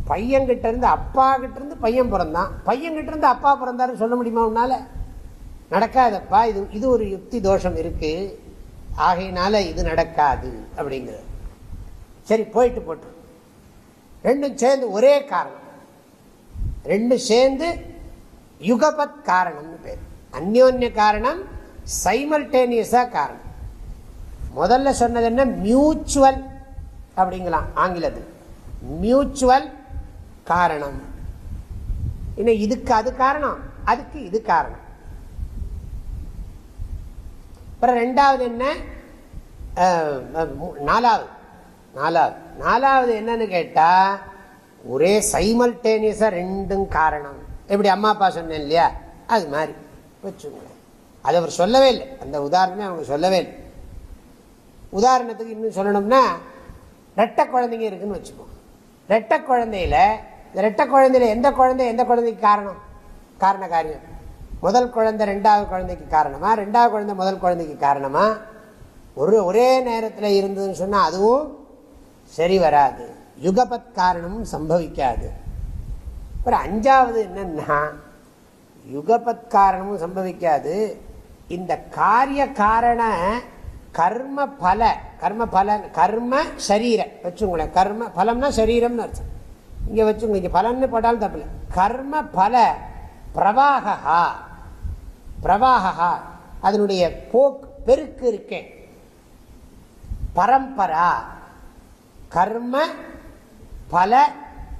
பையன்கிட்ட இருந்து அப்பா கிட்ட இருந்து பையன் பிறந்தான். பையன்கிட்ட இருந்து அப்பா பிறந்தாருன்னு சொல்ல முடியுமா உன்னால? நடக்காதப்பா இது இது ஒரு யுக்தி தோஷம் இருக்கு. ஆகையினால இது நடக்காது அப்படிங்கிறது சரி போயிட்டு போட்டு. ரெண்டும் சேர்ந்து ஒரே காரணம். ரெண்டும் சேர்ந்து யுகபத் காரணம்னு பேர். அந்யோன்ய காரணம் சைமல்டேனியஸா காரணம். முதல்ல சொன்னது என்ன? மியூச்சுவல் அப்படிங்கலாம் ஆங்கிலத்தில். மியூச்சுவல் காரணம். இன்னும் இதுக்கு அது காரணம்? அதுக்கு இது காரணம். அப்புறம் ரெண்டாவது என்ன? நாலாவது. நாலாவது. நாலாவது என்னன்னு கேட்டா ஒரே சைமல்டேனியஸா ரெண்டும் காரணம். எப்படி அம்மா அப்பா சொன்னேன் இல்லையா? அது மாதிரி. வச்சுங்களேன் அது அவர் சொல்லவே இல்லை. அந்த உதாரணமே அவங்க சொல்லவே இல்லை. உதாரணத்துக்கு இன்னும் சொல்லணும்னா ரெட்டை குழந்தைங்க இருக்குன்னு வச்சுப்போம் ரெட்டை குழந்தையில இந்த ரெட்டை குழந்தையில எந்த குழந்தை எந்த குழந்தைக்கு காரணம்? காரண காரியம். முதல் குழந்தை ரெண்டாவது குழந்தைக்கு காரணமா? ரெண்டாவது குழந்தை முதல் குழந்தைக்கு காரணமா? ஒரு ஒரே நேரத்தில் இருந்ததுன்னு சொன்னால் அதுவும் சரி வராது. யுகபத் காரணமும் சம்பவிக்காது. அப்புறம் அஞ்சாவது என்னன்னா யுகபத் காரணமும் சம்பவிக்காது. இந்த காரிய காரண கர்ம பல கர்ம பல கர்ம சரீர. வச்சுங்களேன் கர்ம பலம்னா சரீரம்னு அர்த்தம். இங்கே வச்சுங்க இங்கே பலன்னு போட்டாலும் தப்பு இல்லை. கர்ம பல பிரவாகா பிரவாகா அதனுடைய போக்கு பெருக்கு இருக்கேன் பரம்பரா கர்ம பல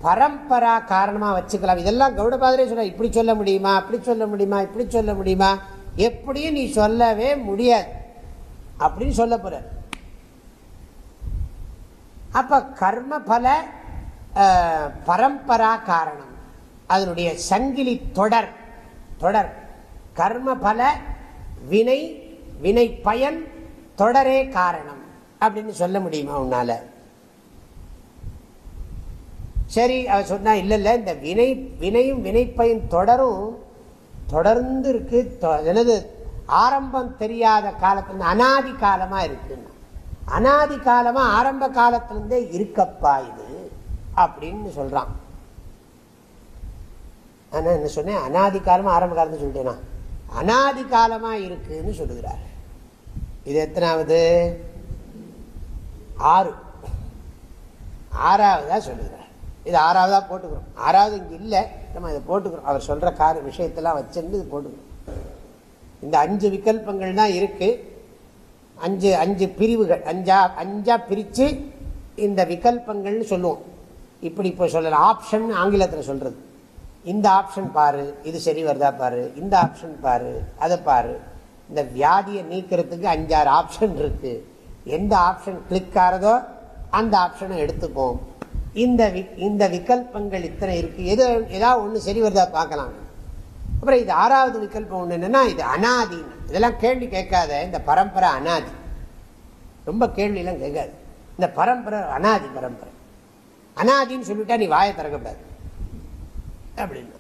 பரம்பரா காரணமாக வச்சுக்கலாம். இதெல்லாம் கௌடபாதரே சொல்ல இப்படி சொல்ல முடியுமா? அப்படி சொல்ல முடியுமா? இப்படி சொல்ல முடியுமா? எப்படியும் நீ சொல்லவே முடியாது. அப்படின்னு சொல்ல போற. அப்ப கர்ம பல பரம்பரா காரணம். அதனுடைய சங்கிலி தொடர். தொடர். கர்ம பல வினை வினை பயன் தொடரே காரணம். அப்படின்னு சொல்ல முடியுமா உன்னால? சரி அவர் சொன்னா இல்லை இல்லை இந்த வினை வினையும் வினைப்பையும் தொடரும் தொடர்ந்து இருக்கு தொ- எனது ஆரம்பம் தெரியாத காலத்துல அனாதி காலமா இருக்குன்னு அனாதி காலமா ஆரம்ப காலத்திலிருந்தே இருக்கப்பா இது அப்படின்னு சொல்றான். ஆனா என்ன சொன்னேன்? அனாதி காலமா ஆரம்ப காலம்னு சொல்லிட்டேனா? அனாதி காலமா இருக்குன்னு சொல்லுகிறார். இது எத்தனாவது? ஆறு. ஆறாவதா சொல்லுகிறார். இது ஆறாவதா போட்டுக்கிறோம். ஆறாவது இங்கே இல்லை. நம்ம இதை போட்டுக்கிறோம். அவர் சொல்ற கார் விஷயத்தெல்லாம் வச்சிருந்து இது போட்டுக்கிறோம். இந்த அஞ்சு விகல்பங்கள் தான் இருக்கு. அஞ்சு அஞ்சு பிரிவுகள். அஞ்சா அஞ்சா பிரித்து இந்த விகல்பங்கள்னு சொல்லுவோம். இப்படி இப்போ சொல்லலாம். ஆப்ஷன் ஆங்கிலத்தில் சொல்றது. இந்த ஆப்ஷன் பாரு. இது சரி வருதா பாரு. இந்த ஆப்ஷன் பாரு. அதை பாரு. இந்த வியாதியை நீக்கிறதுக்கு அஞ்சாறு ஆப்ஷன் இருக்கு. எந்த ஆப்ஷன் கிளிக் ஆறதோ அந்த ஆப்ஷனை எடுத்துப்போம். இந்த இந்த விகல்பங்கள் இத்தனை இருக்கு. எது ஏதாவது ஒன்று சரி வருதா பார்க்கலாம். அப்புறம் இது ஆறாவது விகல்பம் ஒன்று என்னன்னா இது அனாதி இதெல்லாம் கேள்வி கேட்காத இந்த பரம்பரை அனாதி. ரொம்ப கேள்வியெல்லாம் கேட்காது. இந்த பரம்பரை அனாதி பரம்பரை. அனாதின்னு சொல்லிட்டா நீ வாயை திறக்கக்கூடாது அப்படின்னா.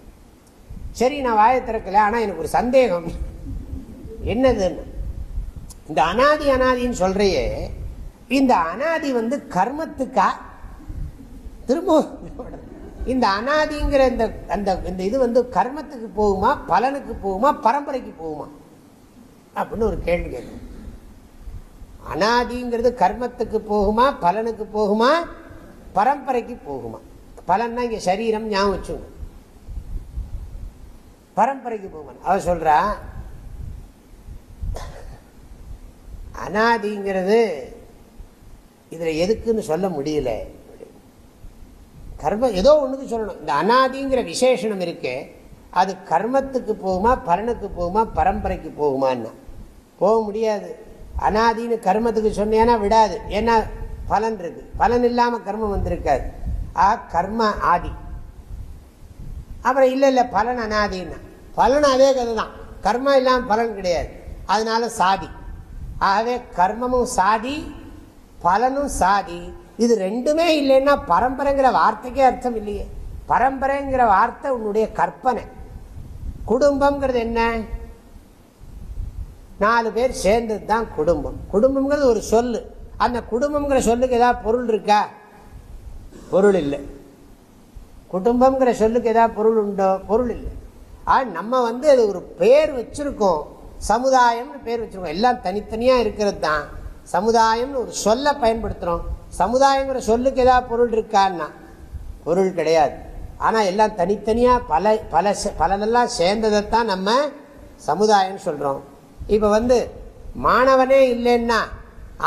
சரி நான் வாயை திறக்கல ஆனால் எனக்கு ஒரு சந்தேகம். என்னதுன்னு. இந்த அனாதி அனாதின்னு சொல்றையே இந்த அனாதி வந்து கர்மத்துக்கா திரும்ப இந்த அனாதிங்கிற இந்த அந்த இந்த இது வந்து கர்மத்துக்கு போகுமா பலனுக்கு போகுமா பரம்பரைக்கு போகுமா? அப்படின்னு ஒரு கேள்வி கேட்கும். அனாதிங்கிறது கர்மத்துக்கு போகுமா பலனுக்கு போகுமா பரம்பரைக்கு போகுமா? பலன்னா இங்கே சரீரம் ஞாபகம் வச்சுங்க பரம்பரைக்கு போகுமா? அவ சொல்றா அனாதிங்கிறது இதில் எதுக்குன்னு சொல்ல முடியல. கர்ம ஏதோ ஒன்றுக்கு சொல்லணும். இந்த அனாதிங்கிற விசேஷனம் இருக்கே அது கர்மத்துக்கு போகுமா பலனுக்கு போகுமா பரம்பரைக்கு போகுமான்னா? போக முடியாது. அனாதின்னு கர்மத்துக்கு சொன்னேன்னா விடாது. ஏன்னா பலன் இருக்கு. பலன் இல்லாமல் கர்மம் வந்திருக்காது. ஆ கர்ம ஆதி. அப்புறம் இல்லை இல்லை பலன் அனாதின்னா. பலன் அதே கதை தான் கர்மா இல்லாமல் பலன் கிடையாது. அதனால சாதி. ஆகவே கர்மமும் சாதி பலனும் சாதி. இது ரெண்டுமே இல்லைன்னா பரம்பரைங்கிற வார்த்தைக்கே அர்த்தம் இல்லையே. பரம்பரைங்கிற வார்த்தை உன்னுடைய கற்பனை. குடும்பம்ங்கிறது என்ன? நாலு பேர் சேர்ந்தது தான் குடும்பம். குடும்பம்ங்கிறது ஒரு சொல்லு. அந்த குடும்பம்ங்கிற சொல்லுக்கு ஏதாவது பொருள் இருக்கா? பொருள் இல்லை. குடும்பம்ங்கிற சொல்லுக்கு ஏதாவது பொருள் உண்டோ? பொருள் இல்லை. ஆனால் நம்ம வந்து அது ஒரு பேர் வச்சுருக்கோம். சமுதாயம்னு பேர் வச்சிருக்கோம். எல்லாம் தனித்தனியாக இருக்கிறது தான் சமுதாயம்னு ஒரு சொல்லை பயன்படுத்துகிறோம் சமுதாயங்கிற சொல்லுக்கு ஏதாவது பொருள் இருக்கான்னா பொருள் கிடையாது. ஆனால் எல்லாம் தனித்தனியாக பல பல பலனெல்லாம் சேர்ந்ததைத்தான் நம்ம சமுதாயம்னு சொல்கிறோம் இப்போ வந்து மாணவனே இல்லைன்னா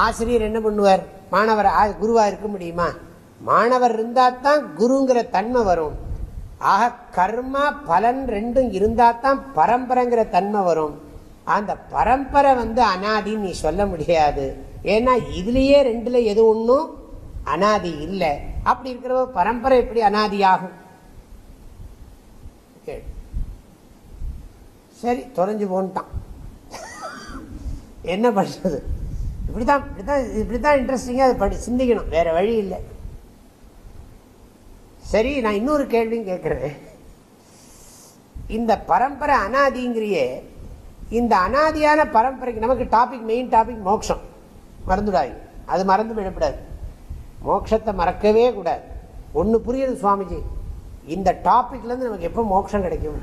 ஆசிரியர் என்ன பண்ணுவார்? மாணவர் குருவாக இருக்க முடியுமா? மாணவர் இருந்தால் தான் குருங்கிற தன்மை வரும். ஆக கர்மா பலன் ரெண்டும் இருந்தால் தான் பரம்பரைங்கிற தன்மை வரும். அந்த பரம்பரை வந்து அனாதின்னு நீ சொல்ல முடியாது. ஏன்னா இதுலேயே ரெண்டில் எது ஒன்றும் அனாதி இல்லை. அப்படி இருக்கிற பரம்பரை எப்படி அனாதியாகும்? சரி தொலைஞ்சு போன்ட்டான். என்ன பண்ணுறது இப்படிதான் இப்படிதான் இப்படிதான் இன்ட்ரெஸ்டிங்காக அதை படி சிந்திக்கணும். வேற வழி இல்லை. சரி நான் இன்னொரு கேள்வியும் கேட்குறேன். இந்த பரம்பரை அனாதிங்கிறியே இந்த அனாதியான பரம்பரைக்கு நமக்கு டாபிக் மெயின் டாபிக் மோட்சம். மறந்துடாது அது மறந்து விடப்படாது. மோட்சத்தை மறக்கவே கூடாது. ஒன்று புரியுது சுவாமிஜி? இந்த டாபிக்லேருந்து நமக்கு எப்போ மோட்சம் கிடைக்கும்?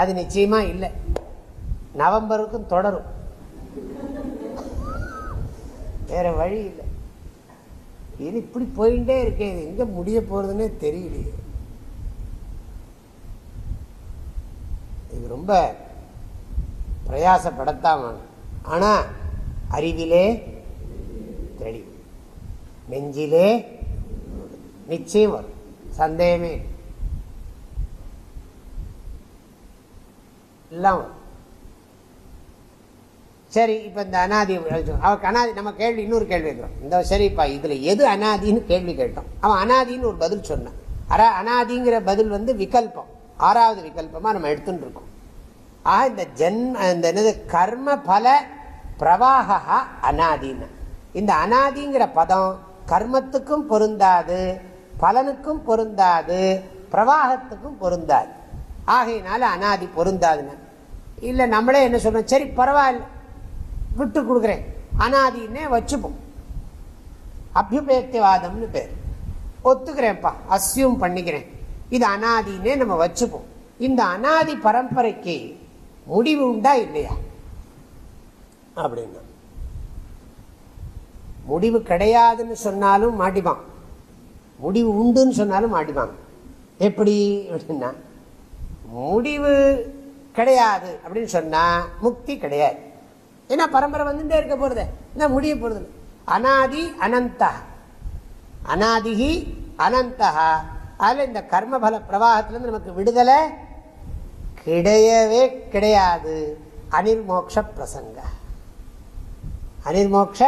அது நிச்சயமா இல்லை. நவம்பருக்கும் தொடரும். வேற வழி இல்லை. இது இப்படி போயிட்டே இருக்கே இது எங்கே முடிய போகிறதுன்னே தெரியலையே. இது ரொம்ப பிரயாசப்படத்தான் ஆனால் ஆனா அறிவிலே தெளிவு நெஞ்சிலே நிச்சயம் வரும் சந்தேகமே எல்லாம் வரும் சரி இப்போ இந்த அனாதி அவருக்கு அனாதி நம்ம கேள்வி இன்னொரு கேள்வி கேட்குறோம் இந்த சரிப்பா இதில் எது அனாதின்னு கேள்வி கேட்டோம் அவன் அனாதின்னு ஒரு பதில் சொன்னான் அரா அனாதிங்கிற பதில் வந்து விகல்பம் ஆறாவது விகல்பமாக நம்ம எடுத்துட்டு இருக்கோம் ஆக இந்த ஜென்ம இந்த என்னது கர்ம பல பிரவாக அனாதின்னு இந்த அனாதிங்கிற பதம் கர்மத்துக்கும் பொருந்தாது பலனுக்கும் பொருந்தாது பிரவாகத்துக்கும் பொருந்தாது. ஆகையினால அனாதி பொருந்தாதுன்னு. இல்லை நம்மளே என்ன சொல்றோம்? சரி பரவாயில்ல விட்டு கொடுக்குறேன். அனாதின்னே வச்சுப்போம். அபியுபேத்தியவாதம்னு பேர். ஒத்துக்கிறேன்ப்பா அஸ்யூம் பண்ணிக்கிறேன். இது அனாதின்னே நம்ம வச்சுப்போம். இந்த அனாதி பரம்பரைக்கு முடிவு உண்டா இல்லையா? அப்படின்னா முடிவு கிடையாதுன்னு சொன்னாலும் மாட்டிப்பான். முடிவு உண்டுன்னு சொன்னாலும் மாட்டிப்பான். எப்படி அப்படின்னா முடிவு கிடையாது அப்படின்னு சொன்னா முக்தி கிடையாது. ஏன்னா பரம்பரை வந்துட்டே இருக்க போறது. என்ன முடிய போறது அனாதி அனந்தா. அனாதிகி அனந்தா. அதில் இந்த கர்மபல பிரவாகத்திலிருந்து நமக்கு விடுதலை கிடையவே கிடையாது. அனிர்மோக்ஷ பிரசங்க. அனிர்மோக்ஷ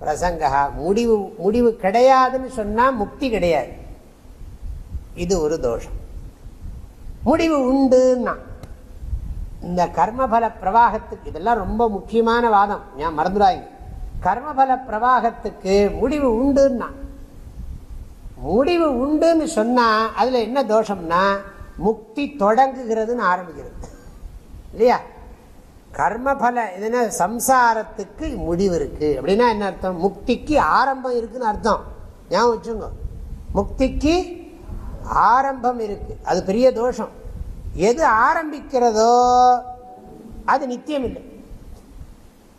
பிரசங்கா முடிவு முடிவு கிடையாதுன்னு சொன்னால் முக்தி கிடையாது. இது ஒரு தோஷம். முடிவு உண்டுன்னா இந்த கர்மபல பிரவாகத்துக்கு இதெல்லாம் ரொம்ப முக்கியமான வாதம். ஏன் மறந்துடாங்க கர்மபல பிரவாகத்துக்கு முடிவு உண்டுன்னா முடிவு உண்டுன்னு சொன்னால் அதில் என்ன தோஷம்னா முக்தி தொடங்குகிறதுன்னு ஆரம்பிக்கிறது. இல்லையா? கர்மபல இதுனா சம்சாரத்துக்கு முடிவு இருக்குது அப்படின்னா என்ன அர்த்தம்? முக்திக்கு ஆரம்பம் இருக்குதுன்னு அர்த்தம். ஞாபகம் வச்சுங்க முக்திக்கு ஆரம்பம் இருக்கு. அது பெரிய தோஷம். எது ஆரம்பிக்கிறதோ அது நித்தியம் இல்லை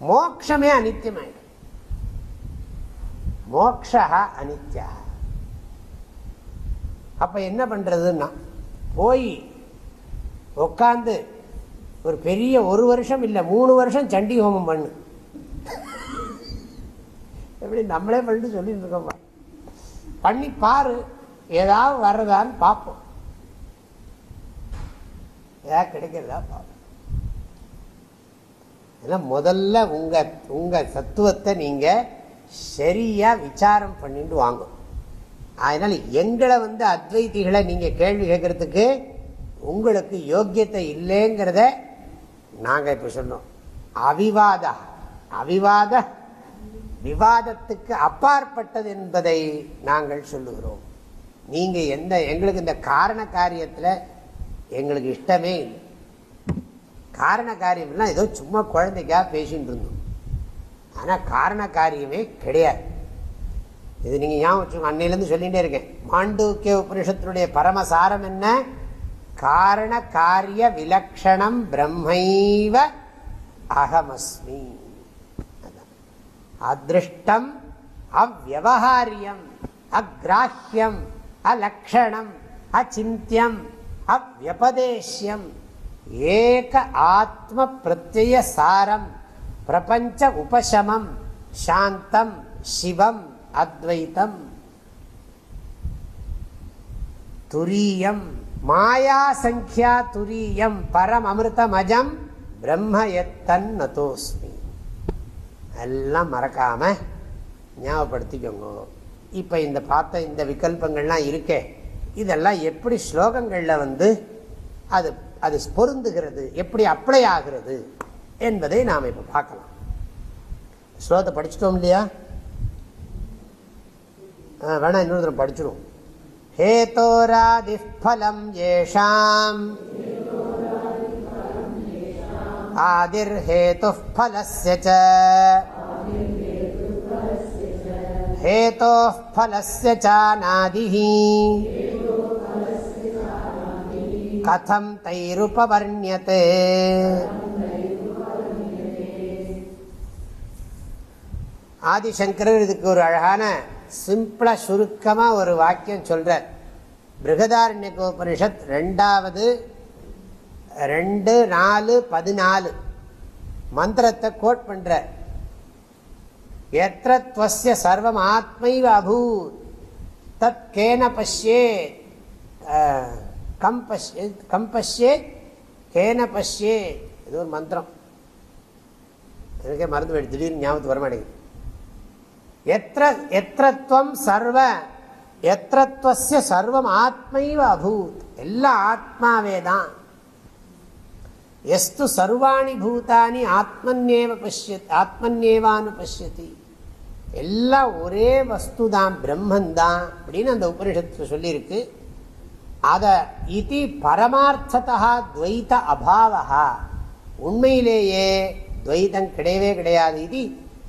மோக்ஷமே அனித்தியமாயிடும். மோக்ஷா அனித்யா. அப்போ என்ன பண்ணுறதுன்னா போய் உட்காந்து ஒரு பெரிய ஒரு வருஷம் இல்லை மூணு வருஷம் சண்டி ஹோமம் பண்ணு. எப்படி நம்மளே பண்ணிட்டு சொல்லிட்டு இருக்கோம்மா பண்ணி பாரு ஏதாவது வர்றதான்னு பார்ப்போம். ஏதாவது கிடைக்கிறதா பார்ப்போம். ஏன்னா முதல்ல உங்கள் உங்கள் தத்துவத்தை நீங்கள் சரியாக விசாரம் பண்ணிட்டு வாங்கும் அதனால் எங்களை வந்து அத்வைத்திகளை நீங்கள் கேள்வி கேட்கறதுக்கு உங்களுக்கு யோக்கியத்தை இல்லைங்கிறத நாங்கள் இப்போ சொன்னோம். அவிவாத. அவிவாத விவாதத்துக்கு அப்பாற்பட்டது என்பதை நாங்கள் சொல்லுகிறோம். நீங்கள் எந்த எங்களுக்கு இந்த காரண காரியத்தில் எங்களுக்கு இஷ்டமே இல்லை. காரண காரியம்லாம் ஏதோ சும்மா குழந்தைக்காக பேசிட்டு இருந்தோம். ஆனால் காரண காரியமே கிடையாது. இது நீங்கள் ஞாபகம் வச்சுக்கோங்க. அன்னையிலேருந்து சொல்லிகிட்டே இருக்கேன். மாண்டூக்கிய உபனிஷத்தினுடைய பரமசாரம் என்ன? காரண காரிய விலக்ஷணம் பிரம்மைவ அகமஸ்மி. அதிருஷ்டம் அவ்வகாரியம் அக்ராஹ்யம் அலக்ஷணம் அச்சிந்தியம் அவ்வபதேசியம் ஏக ஆத்ம பிரத்ய சாரம் பிரபஞ்ச உபசமம் சாந்தம் சிவம் அத்வைத்தம் துரியம் மாயா சங்கியா துரியம் பரம் அமிர்தமஜம் பிரம்ம எத்தன் நதோஸ்மி எல்லாம் மறக்காம ஞாபகப்படுத்திக்கோங்க. இப்போ இந்த பார்த்த இந்த விகல்பங்கள்லாம் இருக்கே. இதெல்லாம் எப்படி ஸ்லோகங்களில் வந்து அது அது பொருந்துகிறது எப்படி அப்ளை ஆகிறது என்பதை நாம் இப்போ பார்க்கலாம். ஸ்லோகத்தை படிச்சிட்டோம் இல்லையா? வேணா இன்னொரு தரம் படிச்சிடும் हेतोरादिःफलम् येषाम् आदिर्हेतुः फलस्य च हेतोः फलस्य चानादिः कथं तैरुपवर्ण्यते ஆதிசங்கரர் இதுக்கு ஒரு அழகான சிம்பிளா சுருக்கமா ஒரு வாக்கியம் சொல்றார். பிருகதாரண்யகோபனிஷத் ரெண்டாவது ரெண்டு நாலு பதினாலு. மந்திரத்தை கோட் பண்ற எத்திரத்வசிய சர்வம் ஆத்மைவ அபூத். தத் கேன பஷ்யே கம் பஷ்யே கேன பஷ்யே இது ஒரு மந்திரம். எனக்கே மறந்து போயிடு. திடீர்னு ஞாபகத்துக்கு வரமாட்டேங்குது எத்திர எத்திரத்துவம் சர்வ எத்திரத்துவசிய சர்வம் ஆத்மைவ அபூத். எல்லா ஆத்மாவே தான். எஸ்து சர்வாணி பூதானி ஆத்மன்யேவ பசிய ஆத்மன்யேவானு பசியதி எல்லாம் ஒரே வஸ்து தான் பிரம்மன் தான் அப்படின்னு அந்த உபனிஷத்து சொல்லியிருக்கு. அதை இது பரமார்த்ததா துவைத அபாவா உண்மையிலேயே துவைதம் கிடையவே கிடையாது. இது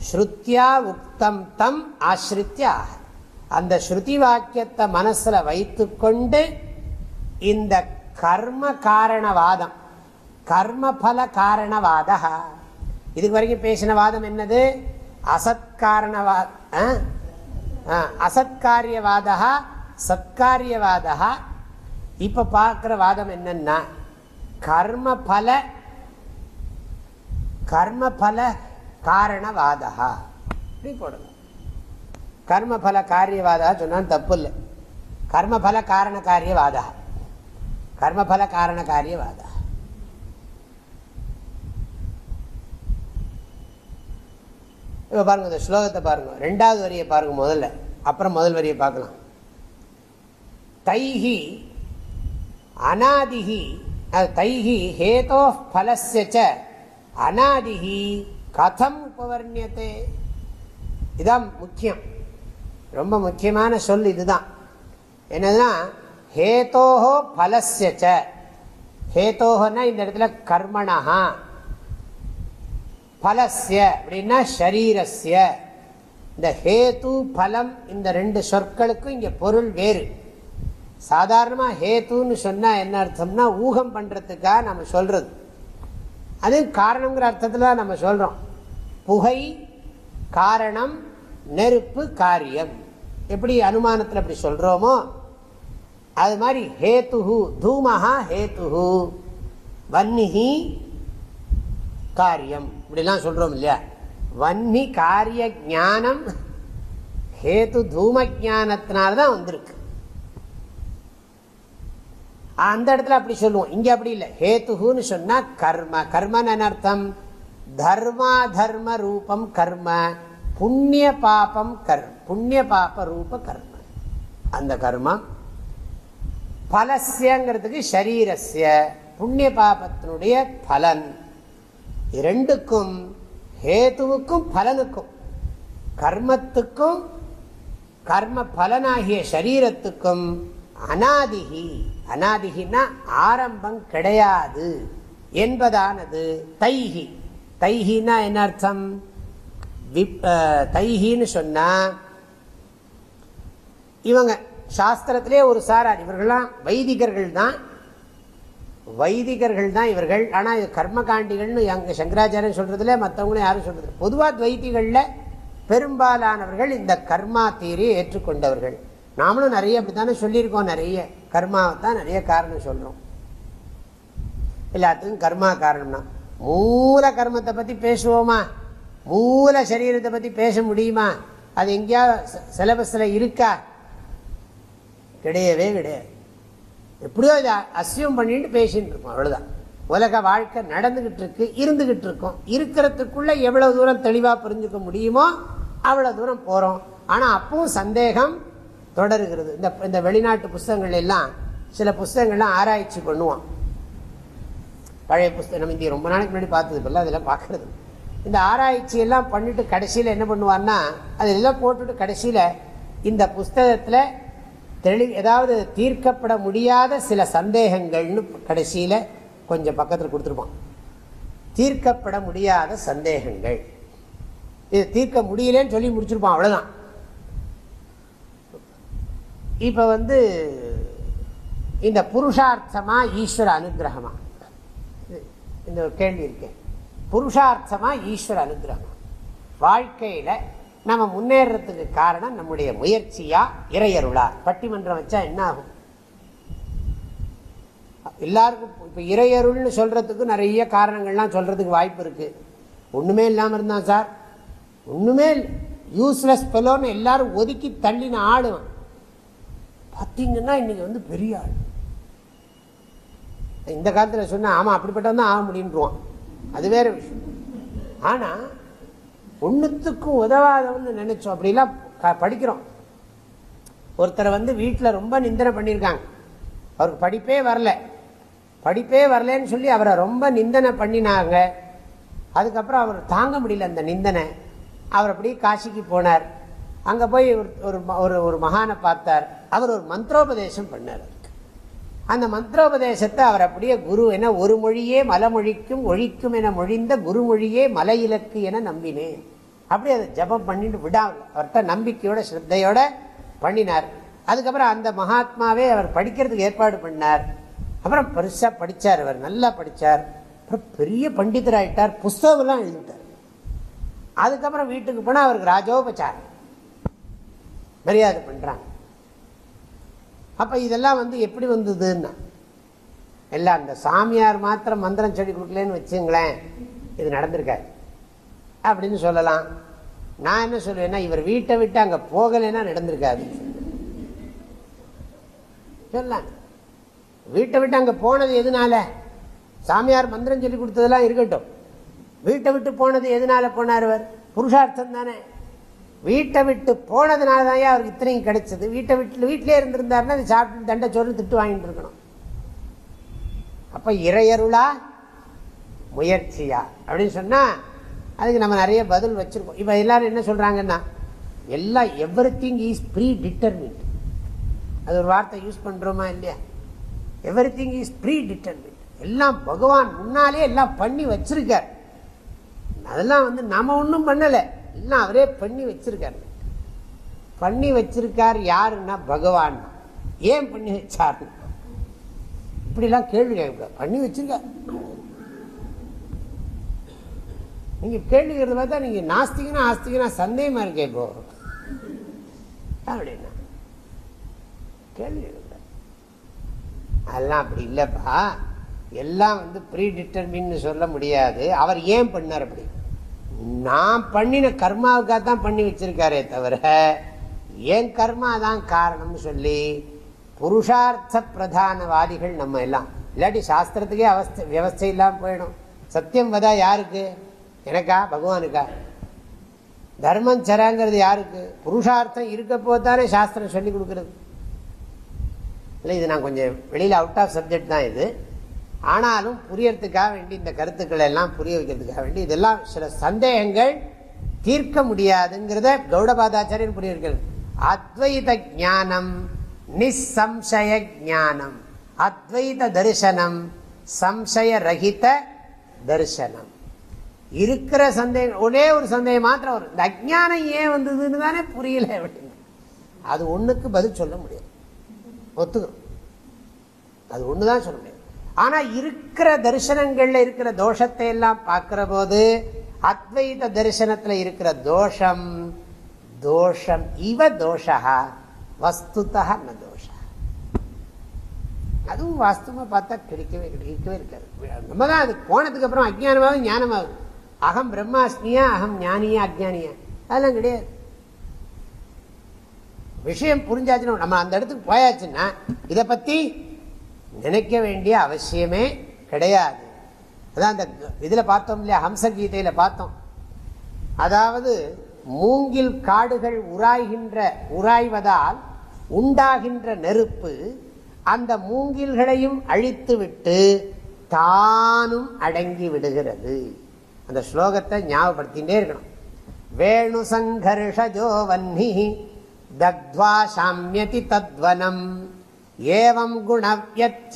ஸ்ருத்தியா உக்தம் தம் ஆசிரித்யா அந்த ஸ்ருதி வாக்கியத்தை மனசுல வைத்துக்கொண்டு இந்த கர்ம காரணவாதம் கர்மபல காரணவாத இதுக்கு வரைக்கும் பேசின வாதம் என்னது? அசத்காரணவா அசத்காரியவாத சத்காரியவாத இப்போ பார்க்குற வாதம் என்னன்னா கர்மபல கர்மபல காரணவாதா இப்படி போடணும் கர்மபல காரியவாதா சொன்னாலும் தப்பு இல்லை கர்மபல காரண காரியவாதா கர்மபல காரண காரியவாதா இப்போ பாருங்க இந்த ஸ்லோகத்தை பாருங்க. ரெண்டாவது வரியை பாருங்க முதல்ல. அப்புறம் முதல் வரியை பார்க்கலாம். தைஹி அநாதிகி தைஹி ஹேதோ பலசிய அநாதிகி கதம் உபவர்ணியத்தை. இதான் முக்கியம். ரொம்ப முக்கியமான சொல் இதுதான். என்னதுன்னா ஹேதோஹோ பலசிய ஹேதோஹன்னா இந்த இடத்துல கர்மணஹா. பலசிய அப்படின்னா ஷரீரஸ்ய. இந்த ஹேத்து பலம் இந்த ரெண்டு சொற்களுக்கும் இங்கே பொருள் வேறு. சாதாரணமாக ஹேத்துன்னு சொன்னால் என்ன அர்த்தம்னா ஊகம் பண்ணுறதுக்காக நம்ம சொல்கிறது அது காரணங்கிற அர்த்தத்தில் தான் நம்ம சொல்கிறோம் புகை காரணம் நெருப்பு காரியம். எப்படி அனுமானத்தில் அப்படி சொல்கிறோமோ அது மாதிரி ஹேத்துஹு தூமஹா ஹேத்துஹு வன்னிஹி காரியம். இப்படிலாம் சொல்கிறோம் இல்லையா? வன்னி காரிய ஜானம் ஹேத்து தூம ஜானத்தினால்தான் வந்திருக்கு. அந்த இடத்துல அப்படி சொல்லுவோம். இங்கே அப்படி இல்லை. ஹேத்துன்னு சொன்னால் கர்ம. கர்மன்னு அர்த்தம்? தர்மா தர்ம ரூபம் கர்ம புண்ணிய பாபம் கர் புண்ணிய பாப ரூப கர்ம. அந்த கர்மம் பலசியங்கிறதுக்கு ஷரீரஸ்ய புண்ணிய பாபத்தினுடைய பலன். இரண்டுக்கும் ஹேத்துவுக்கும் பலனுக்கும் கர்மத்துக்கும் கர்ம பலனாகிய சரீரத்துக்கும் அனாதிகி. அனாதிகின்னா ஆரம்பம் கிடையாது என்பதானது தைகி. தைஹின்னா என்ன அர்த்தம்? தைஹின்னு சொன்னா இவங்க சாஸ்திரத்திலே ஒரு சாரார் இவர்கள்லாம் வைதிகர்கள் தான். வைதிகர்கள் தான் இவர்கள். ஆனால் இது கர்மகாண்டிகள்னு அங்கே சங்கராச்சாரியன் சொல்றதுல மற்றவங்களும் யாரும் சொல்றது பொதுவாக துவைத்திகளில் பெரும்பாலானவர்கள் இந்த கர்மா தீரியை ஏற்றுக்கொண்டவர்கள். நாமளும் நிறைய அப்படித்தானே சொல்லியிருக்கோம். நிறைய கர்மாவை தான் நிறைய காரணம் சொல்றோம். எல்லாத்துக்கும் கர்மா காரணம்னா மூல கர்மத்தை பத்தி பேசுவோமா? மூல சரீரத்தை பத்தி பேச முடியுமா? அது எங்கேயா சிலபஸ்ல இருக்கா? கிடையவே கிடையாது. எப்படியோ இதை அசியம் பண்ணிட்டு பேசிட்டு இருக்கோம் அவ்வளவுதான். உலக வாழ்க்கை நடந்துகிட்டு இருக்கு இருந்துகிட்டு இருக்கோம். இருக்கிறதுக்குள்ள எவ்வளவு தூரம் தெளிவா புரிஞ்சுக்க முடியுமோ அவ்வளவு தூரம் போறோம். ஆனா அப்பவும் சந்தேகம் தொடருகிறது. இந்த இந்த வெளிநாட்டு புஸ்தகங்கள் எல்லாம் சில புஸ்தகங்கள்லாம் ஆராய்ச்சி பண்ணுவான். பழைய புஸ்தகம் நம்ம இந்திய ரொம்ப நாளைக்கு முன்னாடி பார்த்தது இல்லை அதெல்லாம் பார்க்கறது இந்த ஆராய்ச்சி எல்லாம் பண்ணிட்டு கடைசியில் என்ன பண்ணுவான்னா அதெல்லாம் போட்டுட்டு கடைசியில் இந்த புஸ்தகத்தில் தெளி ஏதாவது தீர்க்கப்பட முடியாத சில சந்தேகங்கள்னு கடைசியில் கொஞ்சம் பக்கத்தில் கொடுத்துருப்பான். தீர்க்கப்பட முடியாத சந்தேகங்கள். இது தீர்க்க முடியலன்னு சொல்லி முடிச்சிருப்பான் அவ்வளோதான் இப்போ வந்து இந்த புருஷார்த்தமாக ஈஸ்வர அனுகிரகமாக இந்த ஒரு கேள்வி இருக்கேன் புருஷார்த்தமாக ஈஸ்வர அனுகிரகம். வாழ்க்கையில் நம்ம முன்னேறத்துக்கு காரணம் நம்முடைய முயற்சியா இறையருளா. பட்டிமன்றம் வச்சா என்ன ஆகும் எல்லாருக்கும் இப்போ இறையருள்னு சொல்றதுக்கு நிறைய காரணங்கள்லாம் சொல்றதுக்கு வாய்ப்பு இருக்கு. ஒண்ணுமே இல்லாமல் இருந்தான் சார். ஒண்ணுமே யூஸ்லெஸ் பெலோன்னு எல்லாரும் ஒதுக்கி தள்ளின ஆடுவான் பார்த்தீங்கன்னா இன்னைக்கு வந்து பெரிய ஆள். இந்த காலத்தில் சொன்னால் ஆமாம் அப்படிப்பட்டவன் தான் ஆக முடியுன்றான் அது வேற விஷயம். ஆனால் ஒன்றுத்துக்கும் உதவாதவன்னு நினைச்சோம். அப்படிலாம் க- படிக்கிறோம். ஒருத்தரை வந்து வீட்டில் ரொம்ப நிந்தனை பண்ணியிருக்காங்க. அவருக்கு படிப்பே வரல. படிப்பே வரலன்னு சொல்லி அவரை ரொம்ப நிந்தனை பண்ணினாங்க. அதுக்கப்புறம் அவர் தாங்க முடியல அந்த நிந்தனை. அவர் அப்படியே காசிக்கு போனார். அங்கே போய் ஒரு ஒரு ம- ஒரு ஒரு மகானை பார்த்தார். அவர் ஒரு மந்திரோபதேசம் பண்ணார். அந்த மந்திரோபதேசத்தை அவர் அப்படியே குரு என ஒரு மொழியே மலமொழிக்கும் ஒழிக்கும் என மொழிந்த குருமொழியே மலை இலக்கு என நம்பினேன். அப்படி அதை ஜபம் பண்ணிட்டு விடாமல் அவர்கிட்ட நம்பிக்கையோட ஸ்ரத்தையோட பண்ணினார். அதுக்கப்புறம் அந்த மகாத்மாவே அவர் படிக்கிறதுக்கு ஏற்பாடு பண்ணார். அப்புறம் பெருசாக படிச்சார் அவர் நல்லா படித்தார் அப்புறம் பெரிய பண்டிதராயிட்டார் புஸ்தகம்லாம் எழுதிட்டார். அதுக்கப்புறம் வீட்டுக்கு போனால் அவருக்கு ராஜோபச்சாரம். மரியாதை பண்ணுறாங்க அப்போ இதெல்லாம் வந்து எப்படி வந்ததுன்னா எல்லாம் அந்த சாமியார் மாத்திரம் மந்திரம் சொல்லி கொடுக்கலன்னு வச்சுங்களேன் இது நடந்திருக்காது. அப்படின்னு சொல்லலாம். நான் என்ன சொல்லுவேன்னா இவர் வீட்டை விட்டு அங்கே போகலைன்னா நடந்திருக்காது. சொல்லலாம். வீட்டை விட்டு அங்கே போனது எதனால? சாமியார் மந்திரம் சொல்லி கொடுத்ததெல்லாம் இருக்கட்டும். வீட்டை விட்டு போனது எதனால போனார் அவர் புருஷார்த்தம் தானே. வீட்டை விட்டு போனதுனால தான் அவருக்கு இத்தனையும் கிடைச்சது. வீட்டை விட்டு வீட்டிலே இருந்திருந்தாருன்னா அது சாப்பிட்டு தண்டை சோறு திட்டு வாங்கிட்டு இருக்கணும். அப்ப இறையருளா? முயற்சியா? அப்படின்னு சொன்னா அதுக்கு நம்ம நிறைய பதில் வச்சுருக்கோம். இப்போ எல்லாரும் என்ன சொல்றாங்கன்னா எல்லாம் everything is predetermined அது ஒரு வார்த்தை யூஸ் பண்றோமா இல்லையா? Everything is predetermined எல்லாம் பகவான் முன்னாலே எல்லாம் பண்ணி வச்சிருக்கார். அதெல்லாம் வந்து நம்ம ஒன்றும் பண்ணலை. எல்லாம் அவரே பண்ணி வச்சிருக்காரு. பண்ணி வச்சிருக்கார் யாருன்னா பகவான். ஏன் பண்ணி வச்சார்? இப்படிலாம் கேள்வி கேட்கக்கூடாது பண்ணி வச்சிருக்கார். நீங்க கேள்வி கேட்கறத பார்த்தா நீங்க நாஸ்திகனா ஆஸ்திகனா சந்தேகமா இருக்கே இப்போ. அப்படின்னா கேள்வி அதெல்லாம் அப்படி இல்லைப்பா. எல்லாம் வந்து ப்ரீ டிட்டர்மின்னு சொல்ல முடியாது. அவர் ஏன் பண்ணார் அப்படி? நான் பண்ணின கர்மாவுக்காக தான் பண்ணி வச்சிருக்காரே தவிர ஏன் கர்மா தான் காரணம்னு சொல்லி புருஷார்த்த பிரதானவாதிகள் நம்ம எல்லாம். இல்லாட்டி சாஸ்திரத்துக்கே அவஸ்தை வியவஸ்தை இல்லாமல் போயிடும். சத்தியம் வதா யாருக்கு? எனக்கா? பகவானுக்கா? தர்மம் சராங்கிறது யாருக்கு? புருஷார்த்தம் இருக்க போதானே சாஸ்திரம் சொல்லி கொடுக்கறது. இல்லை இது நான் கொஞ்சம் வெளியில் அவுட் ஆஃப் சப்ஜெக்ட் தான் இது. ஆனாலும் புரியறதுக்காக வேண்டி இந்த கருத்துக்களை எல்லாம் புரிய வைக்கிறதுக்காக வேண்டி இதெல்லாம் சில சந்தேகங்கள் தீர்க்க முடியாதுங்கிறத கௌடபாதாச்சாரியன் புரிய வைக்கிறது அத்வைத ஞானம் நிசம்சய ஞானம். அத்வைத தரிசனம் சம்சய ரகித தரிசனம். இருக்கிற சந்தேகம் ஒரே ஒரு சந்தேகம் மாத்திரம் வரும். இந்த அஜானம் ஏன் வந்ததுன்னு தானே புரியல அப்படின்னு. அது ஒண்ணுக்கு பதில் சொல்ல முடியாது. ஒத்துக்கிறோம். அது ஒண்ணுதான் சொல்ல முடியாது. ஆனா இருக்கிற தரிசனங்கள்ல இருக்கிற தோஷத்தை எல்லாம் பார்க்கிற போது அத்வைத தரிசனத்துல இருக்கிற தோஷம் தோஷம் இவ தோஷா வஸ்துதா ந தோஷா அதுவும் வாஸ்துவமாக பார்த்தா கிடைக்கவே கிடைக்கவே இருக்காது நம்ம தான் அது போனதுக்கு அப்புறம் அஜ்ஞானமாகும் ஞானமாகும் அகம் பிரம்மாஸ்மியா அகம் ஞானியா அஜ்ஞானியா. அதெல்லாம் கிடையாது. விஷயம் புரிஞ்சாச்சுன்னா நம்ம அந்த இடத்துக்கு போயாச்சுன்னா இதை பத்தி நினைக்க வேண்டிய அவசியமே கிடையாது. அதான் அந்த இதில் பார்த்தோம் இல்லையா? ஹம்சகீதையில் பார்த்தோம். அதாவது மூங்கில் காடுகள் உராய்கின்ற உராய்வதால் உண்டாகின்ற நெருப்பு அந்த மூங்கில்களையும் அழித்துவிட்டு தானும் அடங்கி விடுகிறது. அந்த ஸ்லோகத்தை ஞாபகப்படுத்திகிட்டே இருக்கணும். வேணு சங்கர்ஷஜோ வன்னி தக்வா சாமியதி தத்வனம். ஏவம் குணவியஜ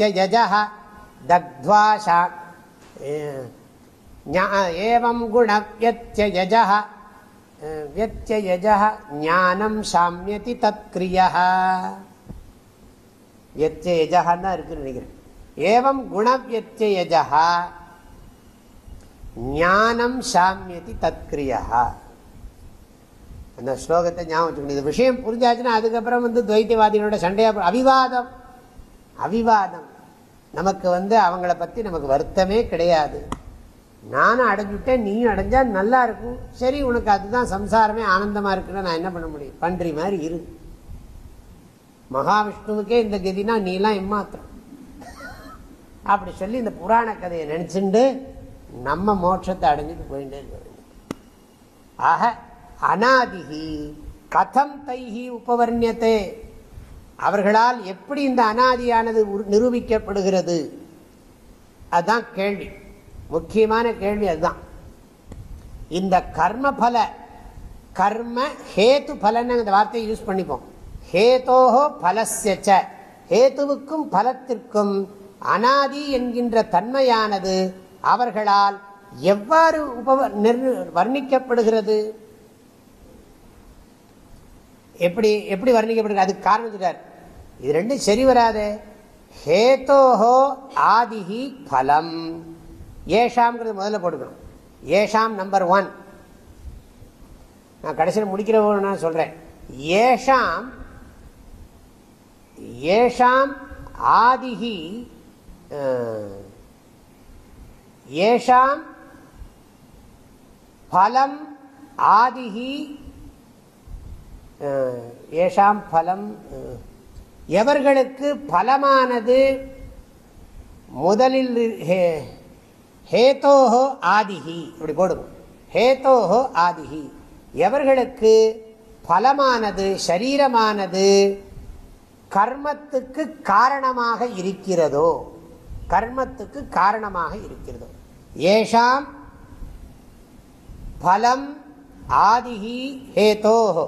தக்வா சா ஏவம் குணவியஜ வியஜ ஞானம் சாமியதி தத்கிரியா வியஜகான்னு இருக்குன்னு நினைக்கிறேன். ஏவம் குணவியஜா ஞானம் சாமியதி தத்கிரியா அந்த ஸ்லோகத்தை ஞாபகம் இந்த விஷயம் புரிஞ்சாச்சுன்னா அதுக்கப்புறம் வந்து துவைத்தியவாதிகளோட சண்டையாக அவிவாதம். அவிவாதம். நமக்கு வந்து அவங்கள பற்றி நமக்கு வருத்தமே கிடையாது. நானும் அடைஞ்சுட்டேன் நீயும் அடைஞ்சா நல்லா இருக்கும். சரி உனக்கு அதுதான் சம்சாரமே ஆனந்தமாக இருக்குன்னு நான் என்ன பண்ண முடியும்? பன்றி மாதிரி இரு. மகாவிஷ்ணுவுக்கே இந்த கதினா நீலாம் எம்மாத்திரம். அப்படி சொல்லி இந்த புராண கதையை நினச்சிண்டு நம்ம மோட்சத்தை அடைஞ்சிட்டு போயிட்டே இருக்க ஆக அனாதிகி கதம் தைஹி உபவர்ணியத்தே அவர்களால் எப்படி இந்த அனாதியானது நிரூபிக்கப்படுகிறது? அதுதான் கேள்வி. முக்கியமான கேள்வி அதுதான். இந்த கர்ம பல கர்ம ஹேத்து பலன்னு இந்த வார்த்தையை யூஸ் பண்ணிப்போம். ஹேதோஹோ பலசெச்ச ஹேத்துவுக்கும் பலத்திற்கும் அனாதி என்கின்ற தன்மையானது அவர்களால் எவ்வாறு உப வர்ணிக்கப்படுகிறது? எப்படி எப்படி வர்ணிக்கப்படுகிறது? அதுக்கு காரணம் சொல்றார் இது ரெண்டும் சரி வராது. ஹேத்தோஹோ ஆதிஹி பலம். ஏஷாம்ங்கிறது முதல்ல போட்டுக்கணும். ஏஷாம் நம்பர் ஒன். நான் கடைசியில் முடிக்கிற நான் சொல்கிறேன் ஏஷாம் ஏஷாம் ஆதிஹி ஏஷாம் பலம் ஆதிஹி ஏஷாம் பலம் எவர்களுக்கு பலமானது முதலில் ஹேதோஹோ ஆதிஹி இப்படி போடுங்க ஹேதோஹோ ஆதிஹி எவர்களுக்கு பலமானது சரீரமானது கர்மத்துக்கு காரணமாக இருக்கிறதோ கர்மத்துக்கு காரணமாக இருக்கிறதோ. ஏஷாம் பலம் ஆதிஹி ஹேதோஹோ.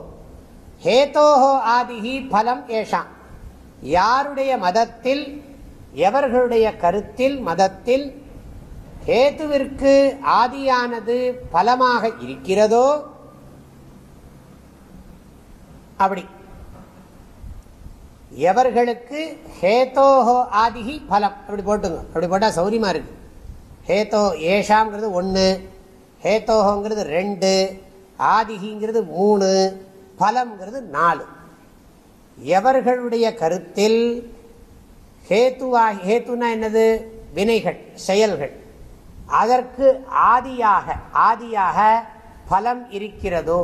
ஹேதோஹோ ஆதிஹி பலம் ஏஷாம் யாருடைய மதத்தில் எவர்களுடைய கருத்தில் மதத்தில் ஹேத்துவிற்கு ஆதியானது பலமாக இருக்கிறதோ அப்படி. எவர்களுக்கு ஹேத்தோஹோ ஆதிகி பலம் அப்படி போட்டுங்க. அப்படி போட்டால் சௌரியமாக இருக்கு. ஹேத்தோ ஏஷாங்கிறது ஒன்று ஹேத்தோஹோங்கிறது ரெண்டு ஆதிகிங்கிறது மூணு பலம்ங்கிறது நாலு. எவர்களுடைய கருத்தில் ஹேத்துவா ஹேத்துனா என்னது? வினைகள் செயல்கள். அதற்கு ஆதியாக ஆதியாக பலம் இருக்கிறதோ?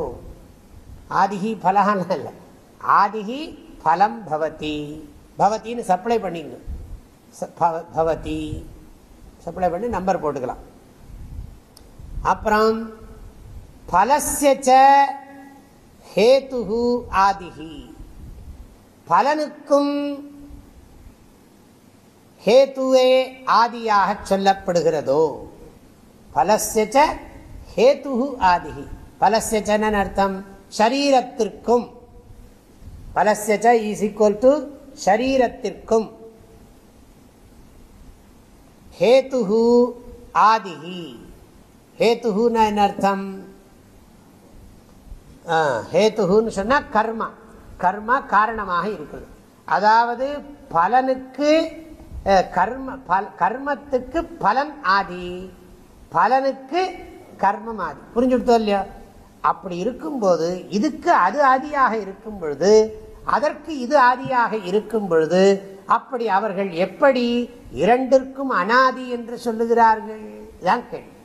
ஆதிகி பலகான இல்லை ஆதிகி பலம் பவதி. பவத்தின்னு சப்ளை பண்ணிங்க பவதி. சப்ளை பண்ணி நம்பர் போட்டுக்கலாம். அப்புறம் பலசிய ஹேத்து ஆதிகி பலனுக்கும் ஹேத்துவே ஆதியாக சொல்லப்படுகிறதோ பலசெச்ச ஹேத்து ஆதிகி பலசெச்சன அர்த்தம் ஷரீரத்திற்கும். பலசெச்ச இஸ் ஈக்குவல் டு ஷரீரத்திற்கும். ஹேத்து ஆதிகி ஹேத்துனா என்ன அர்த்தம்? ஹேத்துகுன்னு சொன்னால் கர்மா. கர்மா காரணமாக இருக்குது. அதாவது பலனுக்கு கர்ம கர்மத்துக்கு பலன் ஆதி. பலனுக்கு கர்மம் ஆதி. புரிஞ்சுடுத்தோ இல்லையா? அப்படி இருக்கும்போது இதுக்கு அது ஆதியாக இருக்கும் பொழுது அதற்கு இது ஆதியாக இருக்கும் பொழுது அப்படி அவர்கள் எப்படி இரண்டிற்கும் அனாதி என்று சொல்லுகிறார்கள்? தான் கேள்வி.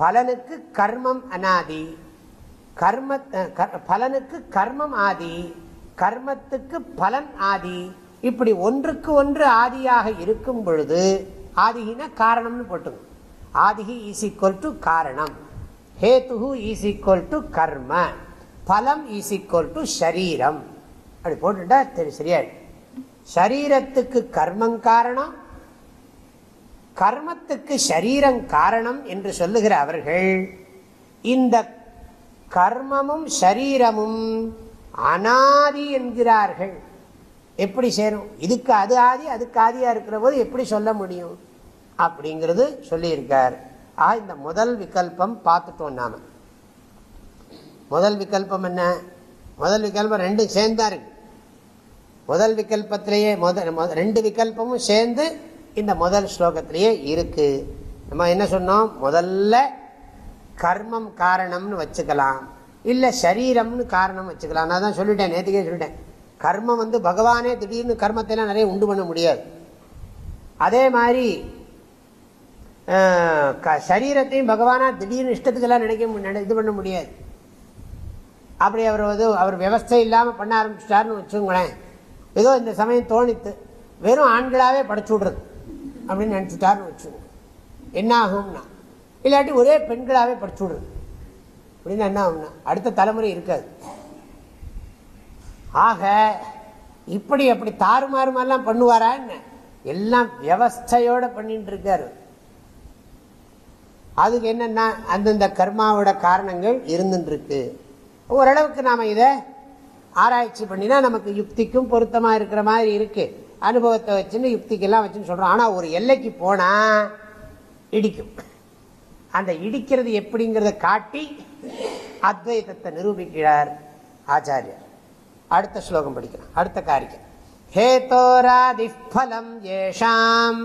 பலனுக்கு கர்மம் அனாதி. கர்ம பலனுக்கு கர்மம் ஆதி கர்மத்துக்கு பலன் ஆதி. இப்படி ஒன்றுக்கு ஒன்று ஆதியாக இருக்கும் பொழுது ஆதிகின காரணம்னு போட்டுங்க ஆதிகி ஈஸ் ஈக்குவல் டு காரணம். ஹேத்துகு ஈஸ் ஈக்குவல் டு கர்ம. பலம் ஈஸ் ஈக்குவல் டு ஷரீரம். அப்படி போட்டுட்டா சரியாயிடும் ஷரீரத்துக்கு கர்மம் காரணம் கர்மத்துக்கு ஷரீரம் காரணம் என்று சொல்லுகிற அவர்கள் இந்த கர்மமும் ஷரீரமும் அனாதி என்கிறார்கள். எப்படி சேரும்? இதுக்கு அது ஆதி அதுக்கு ஆதியா இருக்கிற போது எப்படி சொல்ல முடியும்? அப்படிங்கிறது சொல்லியிருக்கார். ஆ இந்த முதல் விகல்பம் பார்த்துட்டோம் நாம. முதல் விகல்பம் என்ன? முதல் விகல்பம் ரெண்டும் சேர்ந்தா இருக்கு. முதல் விகல்பத்திலேயே முதல் ரெண்டு விகல்பமும் சேர்ந்து இந்த முதல் ஸ்லோகத்திலேயே இருக்கு. நம்ம என்ன சொன்னோம்? முதல்ல கர்மம் காரணம்னு வச்சுக்கலாம். இல்லை சரீரம்னு காரணம் வச்சுக்கலாம். நான் தான் சொல்லிட்டேன் நேற்றுக்கே சொல்லிட்டேன். கர்மம் வந்து பகவானே திடீர்னு கர்மத்தைலாம் நிறைய உண்டு பண்ண முடியாது. அதே மாதிரி சரீரத்தையும் பகவானா திடீர்னு இஷ்டத்துக்கெல்லாம் நினைக்க இது பண்ண முடியாது. அப்படி அவர் வந்து அவர் விவஸ்தை இல்லாமல் பண்ண ஆரம்பிச்சிட்டாருன்னு வச்சுங்களேன் ஏதோ இந்த சமயம் தோணித்து வெறும் ஆண்களாகவே படைச்சு விடுறது அப்படின்னு நினச்சிட்டாருன்னு வச்சுக்கோங்க. என்ன ஆகும்னா இல்லாட்டி ஒரே பெண்களாகவே படிச்சு விடுது அப்படின்னு என்ன ஒன்று அடுத்த தலைமுறை இருக்காது. ஆக இப்படி அப்படி தாறுமாறு மாதிரிலாம் பண்ணுவாரா என்ன? எல்லாம் வியவஸ்தையோடு பண்ணிட்டு இருக்காரு. அதுக்கு என்னென்னா அந்தந்த கர்மாவோட காரணங்கள் இருந்துருக்கு ஓரளவுக்கு நாம் இதை ஆராய்ச்சி பண்ணினா நமக்கு யுக்திக்கும் பொருத்தமாக இருக்கிற மாதிரி இருக்குது அனுபவத்தை வச்சுன்னு யுக்திக்கெல்லாம் வச்சுன்னு சொல்கிறோம் ஆனால் ஒரு எல்லைக்கு போனால் இடிக்கும். அந்த இடிக்கிறது எப்படிங்கிறத காட்டி அத்வைதத்தை நிரூபிக்கிறார் ஆச்சாரியர். அடுத்த ஸ்லோகம் படிக்கலாம். அடுத்த காரியம். ஹேதோராதிஃபலம் ஏஷாம்.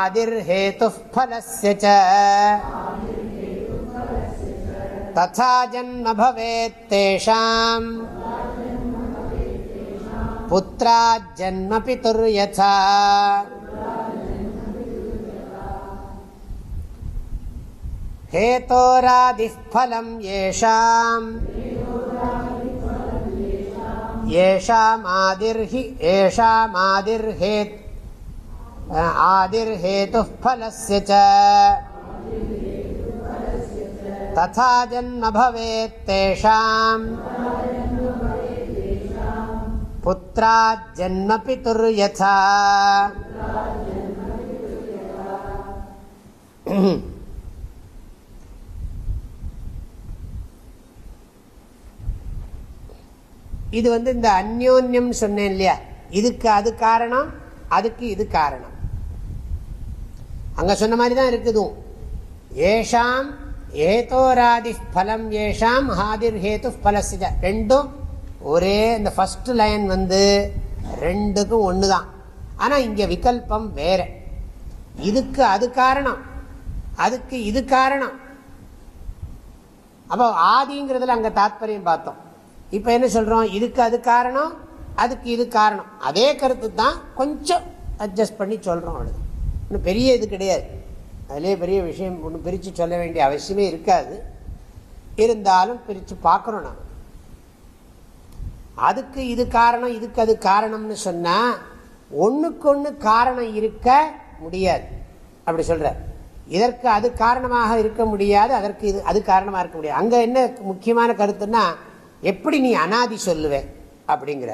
ஆதிர்ஹேதுஃபலஸ்ய ததா ஜன்ம பவேத் தேஷாம். புத்திராஜன்ம பிதுர்யதா पुत्राज्जन्म पितुर्यथा हेतोरादिः फलम् येषाम् येषामादिर्हि येषामादिर्हेत् आदिर्हेतुः फलस्य च तथा जन्म भवेत् तेषाम् पुत्राज्जन्म இது வந்து இந்த அந்யோன்யம் சொன்னேன் இல்லையா? இதுக்கு அது காரணம் அதுக்கு இது காரணம். அங்க சொன்ன மாதிரி தான் இருக்குதும் ஏஷாம் ஏதோராதி பலம் ஏஷாம் ஹாதிர் ஹேத்து பலசித ரெண்டும் ஒரே இந்த ஃபர்ஸ்ட் லைன் வந்து ரெண்டுக்கும் ஒன்று தான் ஆனால் இங்கே விகல்பம் வேற. இதுக்கு அது காரணம் அதுக்கு இது காரணம். அப்போ ஆதிங்கிறதுல அங்கே தாத்பரியம் பார்த்தோம். இப்போ என்ன சொல்கிறோம் இதுக்கு அது காரணம் அதுக்கு இது காரணம். அதே கருத்து தான் கொஞ்சம் அட்ஜஸ்ட் பண்ணி சொல்கிறோம் அவ்வளோ இன்னும் பெரிய இது கிடையாது. அதிலே பெரிய விஷயம் ஒன்று பிரித்து சொல்ல வேண்டிய அவசியமே இருக்காது. இருந்தாலும் பிரித்து பார்க்குறோம் நாம். அதுக்கு இது காரணம் இதுக்கு அது காரணம்னு சொன்னால் ஒன்றுக்கு ஒன்று காரணம் இருக்க முடியாது. அப்படி சொல்கிற இதற்கு அது காரணமாக இருக்க முடியாது அதற்கு இது அது காரணமாக இருக்க முடியாது. அங்கே என்ன முக்கியமான கருத்துன்னா எப்படி நீ அனாதி சொல்லுவேன் அப்படிங்கிற.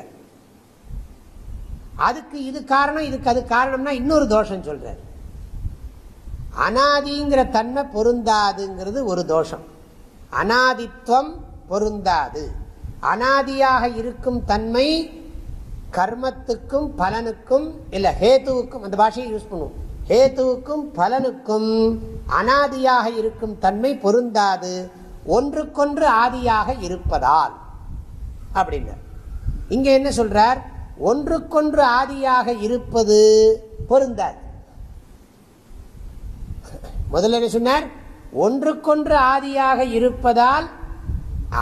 அதுக்கு இது காரணம் இதுக்கு அது காரணம்னா இன்னொரு தோஷம் சொல்றார். அனாதிங்கிற தன்மை பொருந்தாதுங்கிறது ஒரு தோஷம். அனாதித்வம் பொருந்தாது. அனாதியாக இருக்கும் தன்மை கர்மத்துக்கும் பலனுக்கும் இல்லை ஹேத்துவுக்கும் அந்த பாஷையை யூஸ் பண்ணுவோம். ஹேத்துவுக்கும் பலனுக்கும் அனாதியாக இருக்கும் தன்மை பொருந்தாது. ஒன்றுக்கொன்று ஆதியாக இருப்பதால். அப்படின்னு. இங்கே என்ன சொல்கிறார் ஒன்றுக்கொன்று ஆதியாக இருப்பது பொருந்தாது. முதல்ல என்ன சொன்னார்? ஒன்றுக்கொன்று ஆதியாக இருப்பதால்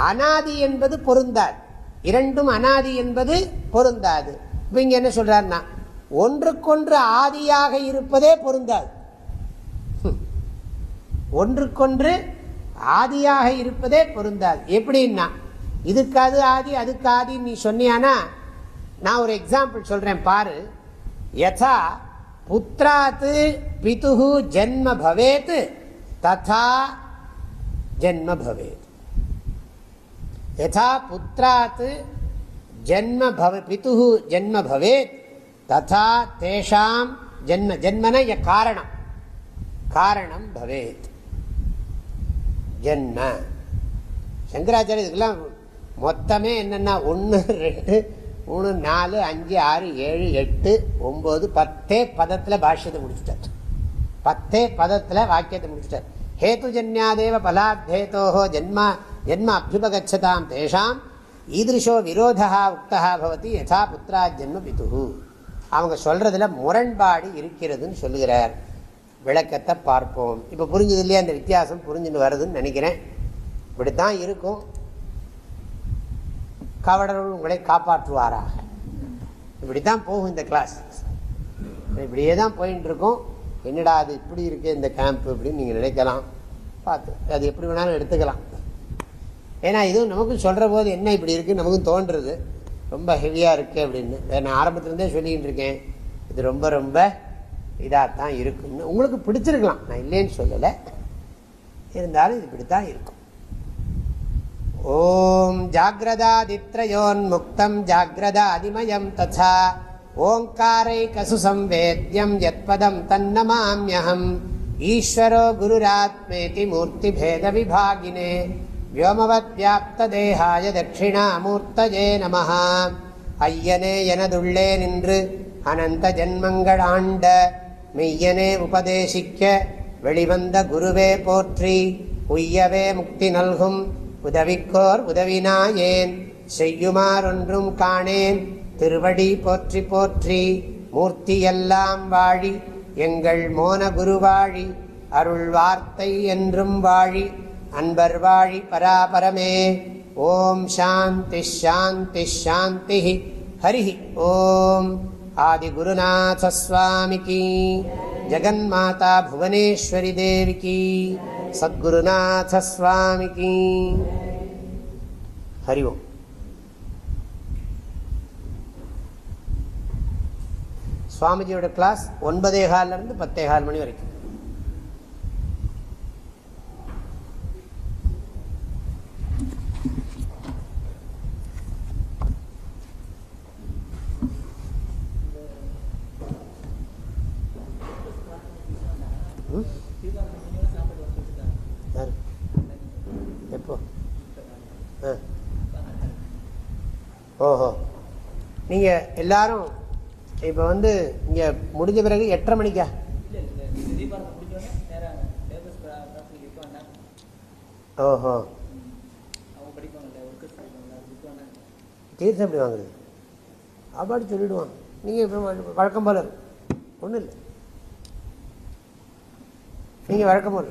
அனாதி என்பது பொருந்தாது. இரண்டும் அனாதி என்பது பொருந்தாது. இப்போ இங்கே என்ன சொல்கிறார்னா ஒன்றுக்கொன்று ஆதியாக இருப்பதே பொருந்தாது. ஒன்றுக்கொன்று ஆதியாக இருப்பதே பொருந்தாது. எப்படின்னா இதுக்கு அது ஆதி அதுக்கு ஆதி நீ சொன்னியானா? நான் ஒரு எக்ஸாம்பிள் சொல்றேன் பாரு. யதா புத்திராத்து பிதுகு ஜென்ம பவேத் ததா ஜென்ம பவேத். யதா புத்திராத் ஜென்ம பவ பிதுகு ஜென்ம பவேத் ததா தேஷாம் ஜென்ம ஜென்மன ய காரணம். காரணம் பவேத். ஜென்ம. சங்கராச்சாரிய இதுக்கெல்லாம் மொத்தமே என்னென்னா ஒன்று ரெண்டு மூணு நாலு அஞ்சு ஆறு ஏழு எட்டு ஒம்பது பத்தே பதத்தில் பாஷ்யத்தை முடிச்சுட்டார். பத்தே பதத்தில் வாக்கியத்தை முடிச்சுட்டார். ஹேத்துஜன்யாதேவ பலாத்தேதோ ஜென்ம ஜென்ம அபியுபகச்சதாம் தேஷாம் ஈதிருஷோ விரோதா உக்தா பவதி யதா புத்திரா ஜென்ம பிதுகு அவங்க சொல்கிறதுல முரண்பாடு இருக்கிறதுன்னு சொல்லுகிறார். விளக்கத்தை பார்ப்போம். இப்போ புரிஞ்சது இல்லையா? அந்த வித்தியாசம் புரிஞ்சுன்னு வருதுன்னு நினைக்கிறேன். இப்படித்தான் இருக்கும். கவடர்கள் உங்களை காப்பாற்றுவாராக. இப்படித்தான் போகும் இந்த கிளாஸ் இப்படியே தான் போயிட்டு இருக்கோம் என்னடா அது இப்படி இருக்கு இந்த கேம்ப் அப்படின்னு நீங்கள் நினைக்கலாம். பார்த்து அது எப்படி வேணாலும் எடுத்துக்கலாம். ஏன்னா இதுவும் நமக்கும் சொல்கிற போது என்ன இப்படி இருக்குன்னு நமக்கும் தோன்றுறது. ரொம்ப ஹெவியாக இருக்குது அப்படின்னு. நான் ஆரம்பத்துலேருந்தே சொல்லிக்கிட்டு இருக்கேன். இது ரொம்ப ரொம்ப இதாக தான் இருக்கும்னு. உங்களுக்கு பிடிச்சிருக்கலாம். நான் இல்லைன்னு சொல்லலை. இருந்தாலும் இது இப்படித்தான் இருக்கும். ஓம் ஜாகிரதாதித்ரயோன்முக்தம் ஜாகிரதாதிமயம் ததா ஓங்காரைகசு சம்வேத்யம் யத்பதம் தன்னமாமியகம் ஈஸ்வரோ குருராத்மேதி மூர்த்திபேத விபாகினே வியோமவத் வியாப்ததேகாய தட்சிணாமூர்த்தஜே நம ஐயனே எனதுள்ளே நின்று அனந்த ஜென்மங்கள் ஆண்ட மெய்யனே உபதேசிக்க வெளிவந்த குருவே போற்றி உய்யவே முக்தி நல்கும்। உதவிக்கோர் உதவினாயேன் செய்யுமாறொன்றும் காணேன் திருவடி போற்றி போற்றி மூர்த்தியெல்லாம் வாழி எங்கள் மோன குருவாழி அருள் வார்த்தை என்றும் வாழி அன்பர் வாழி பராபரமே ஓம் சாந்தி ஷாந்தி ஷாந்தி ஹரி ஓம் आदिगुरुनाथस्वामिकी जगन्माता भुवनेश्वरी देवी சத்குருநாத சுவாமிக்கு ஹரி ஓம். சுவாமிஜியோட கிளாஸ் ஒன்பதே காலிலிருந்து பத்தே கால் மணி வரைக்கும். Mm-hmm. ஓஹோ. நீங்கள் எல்லாரும் இப்போ வந்து இங்கே முடிஞ்ச பிறகு எட்டரை மணிக்கா? ஓஹோ. தீர்த்தம் எப்படி வாங்குறது? அப்பாடி சொல்லிடுவான். நீங்கள் இப்போ வழக்கம் போல. ஒன்றும் இல்லை. நீங்கள் வழக்கம் போல.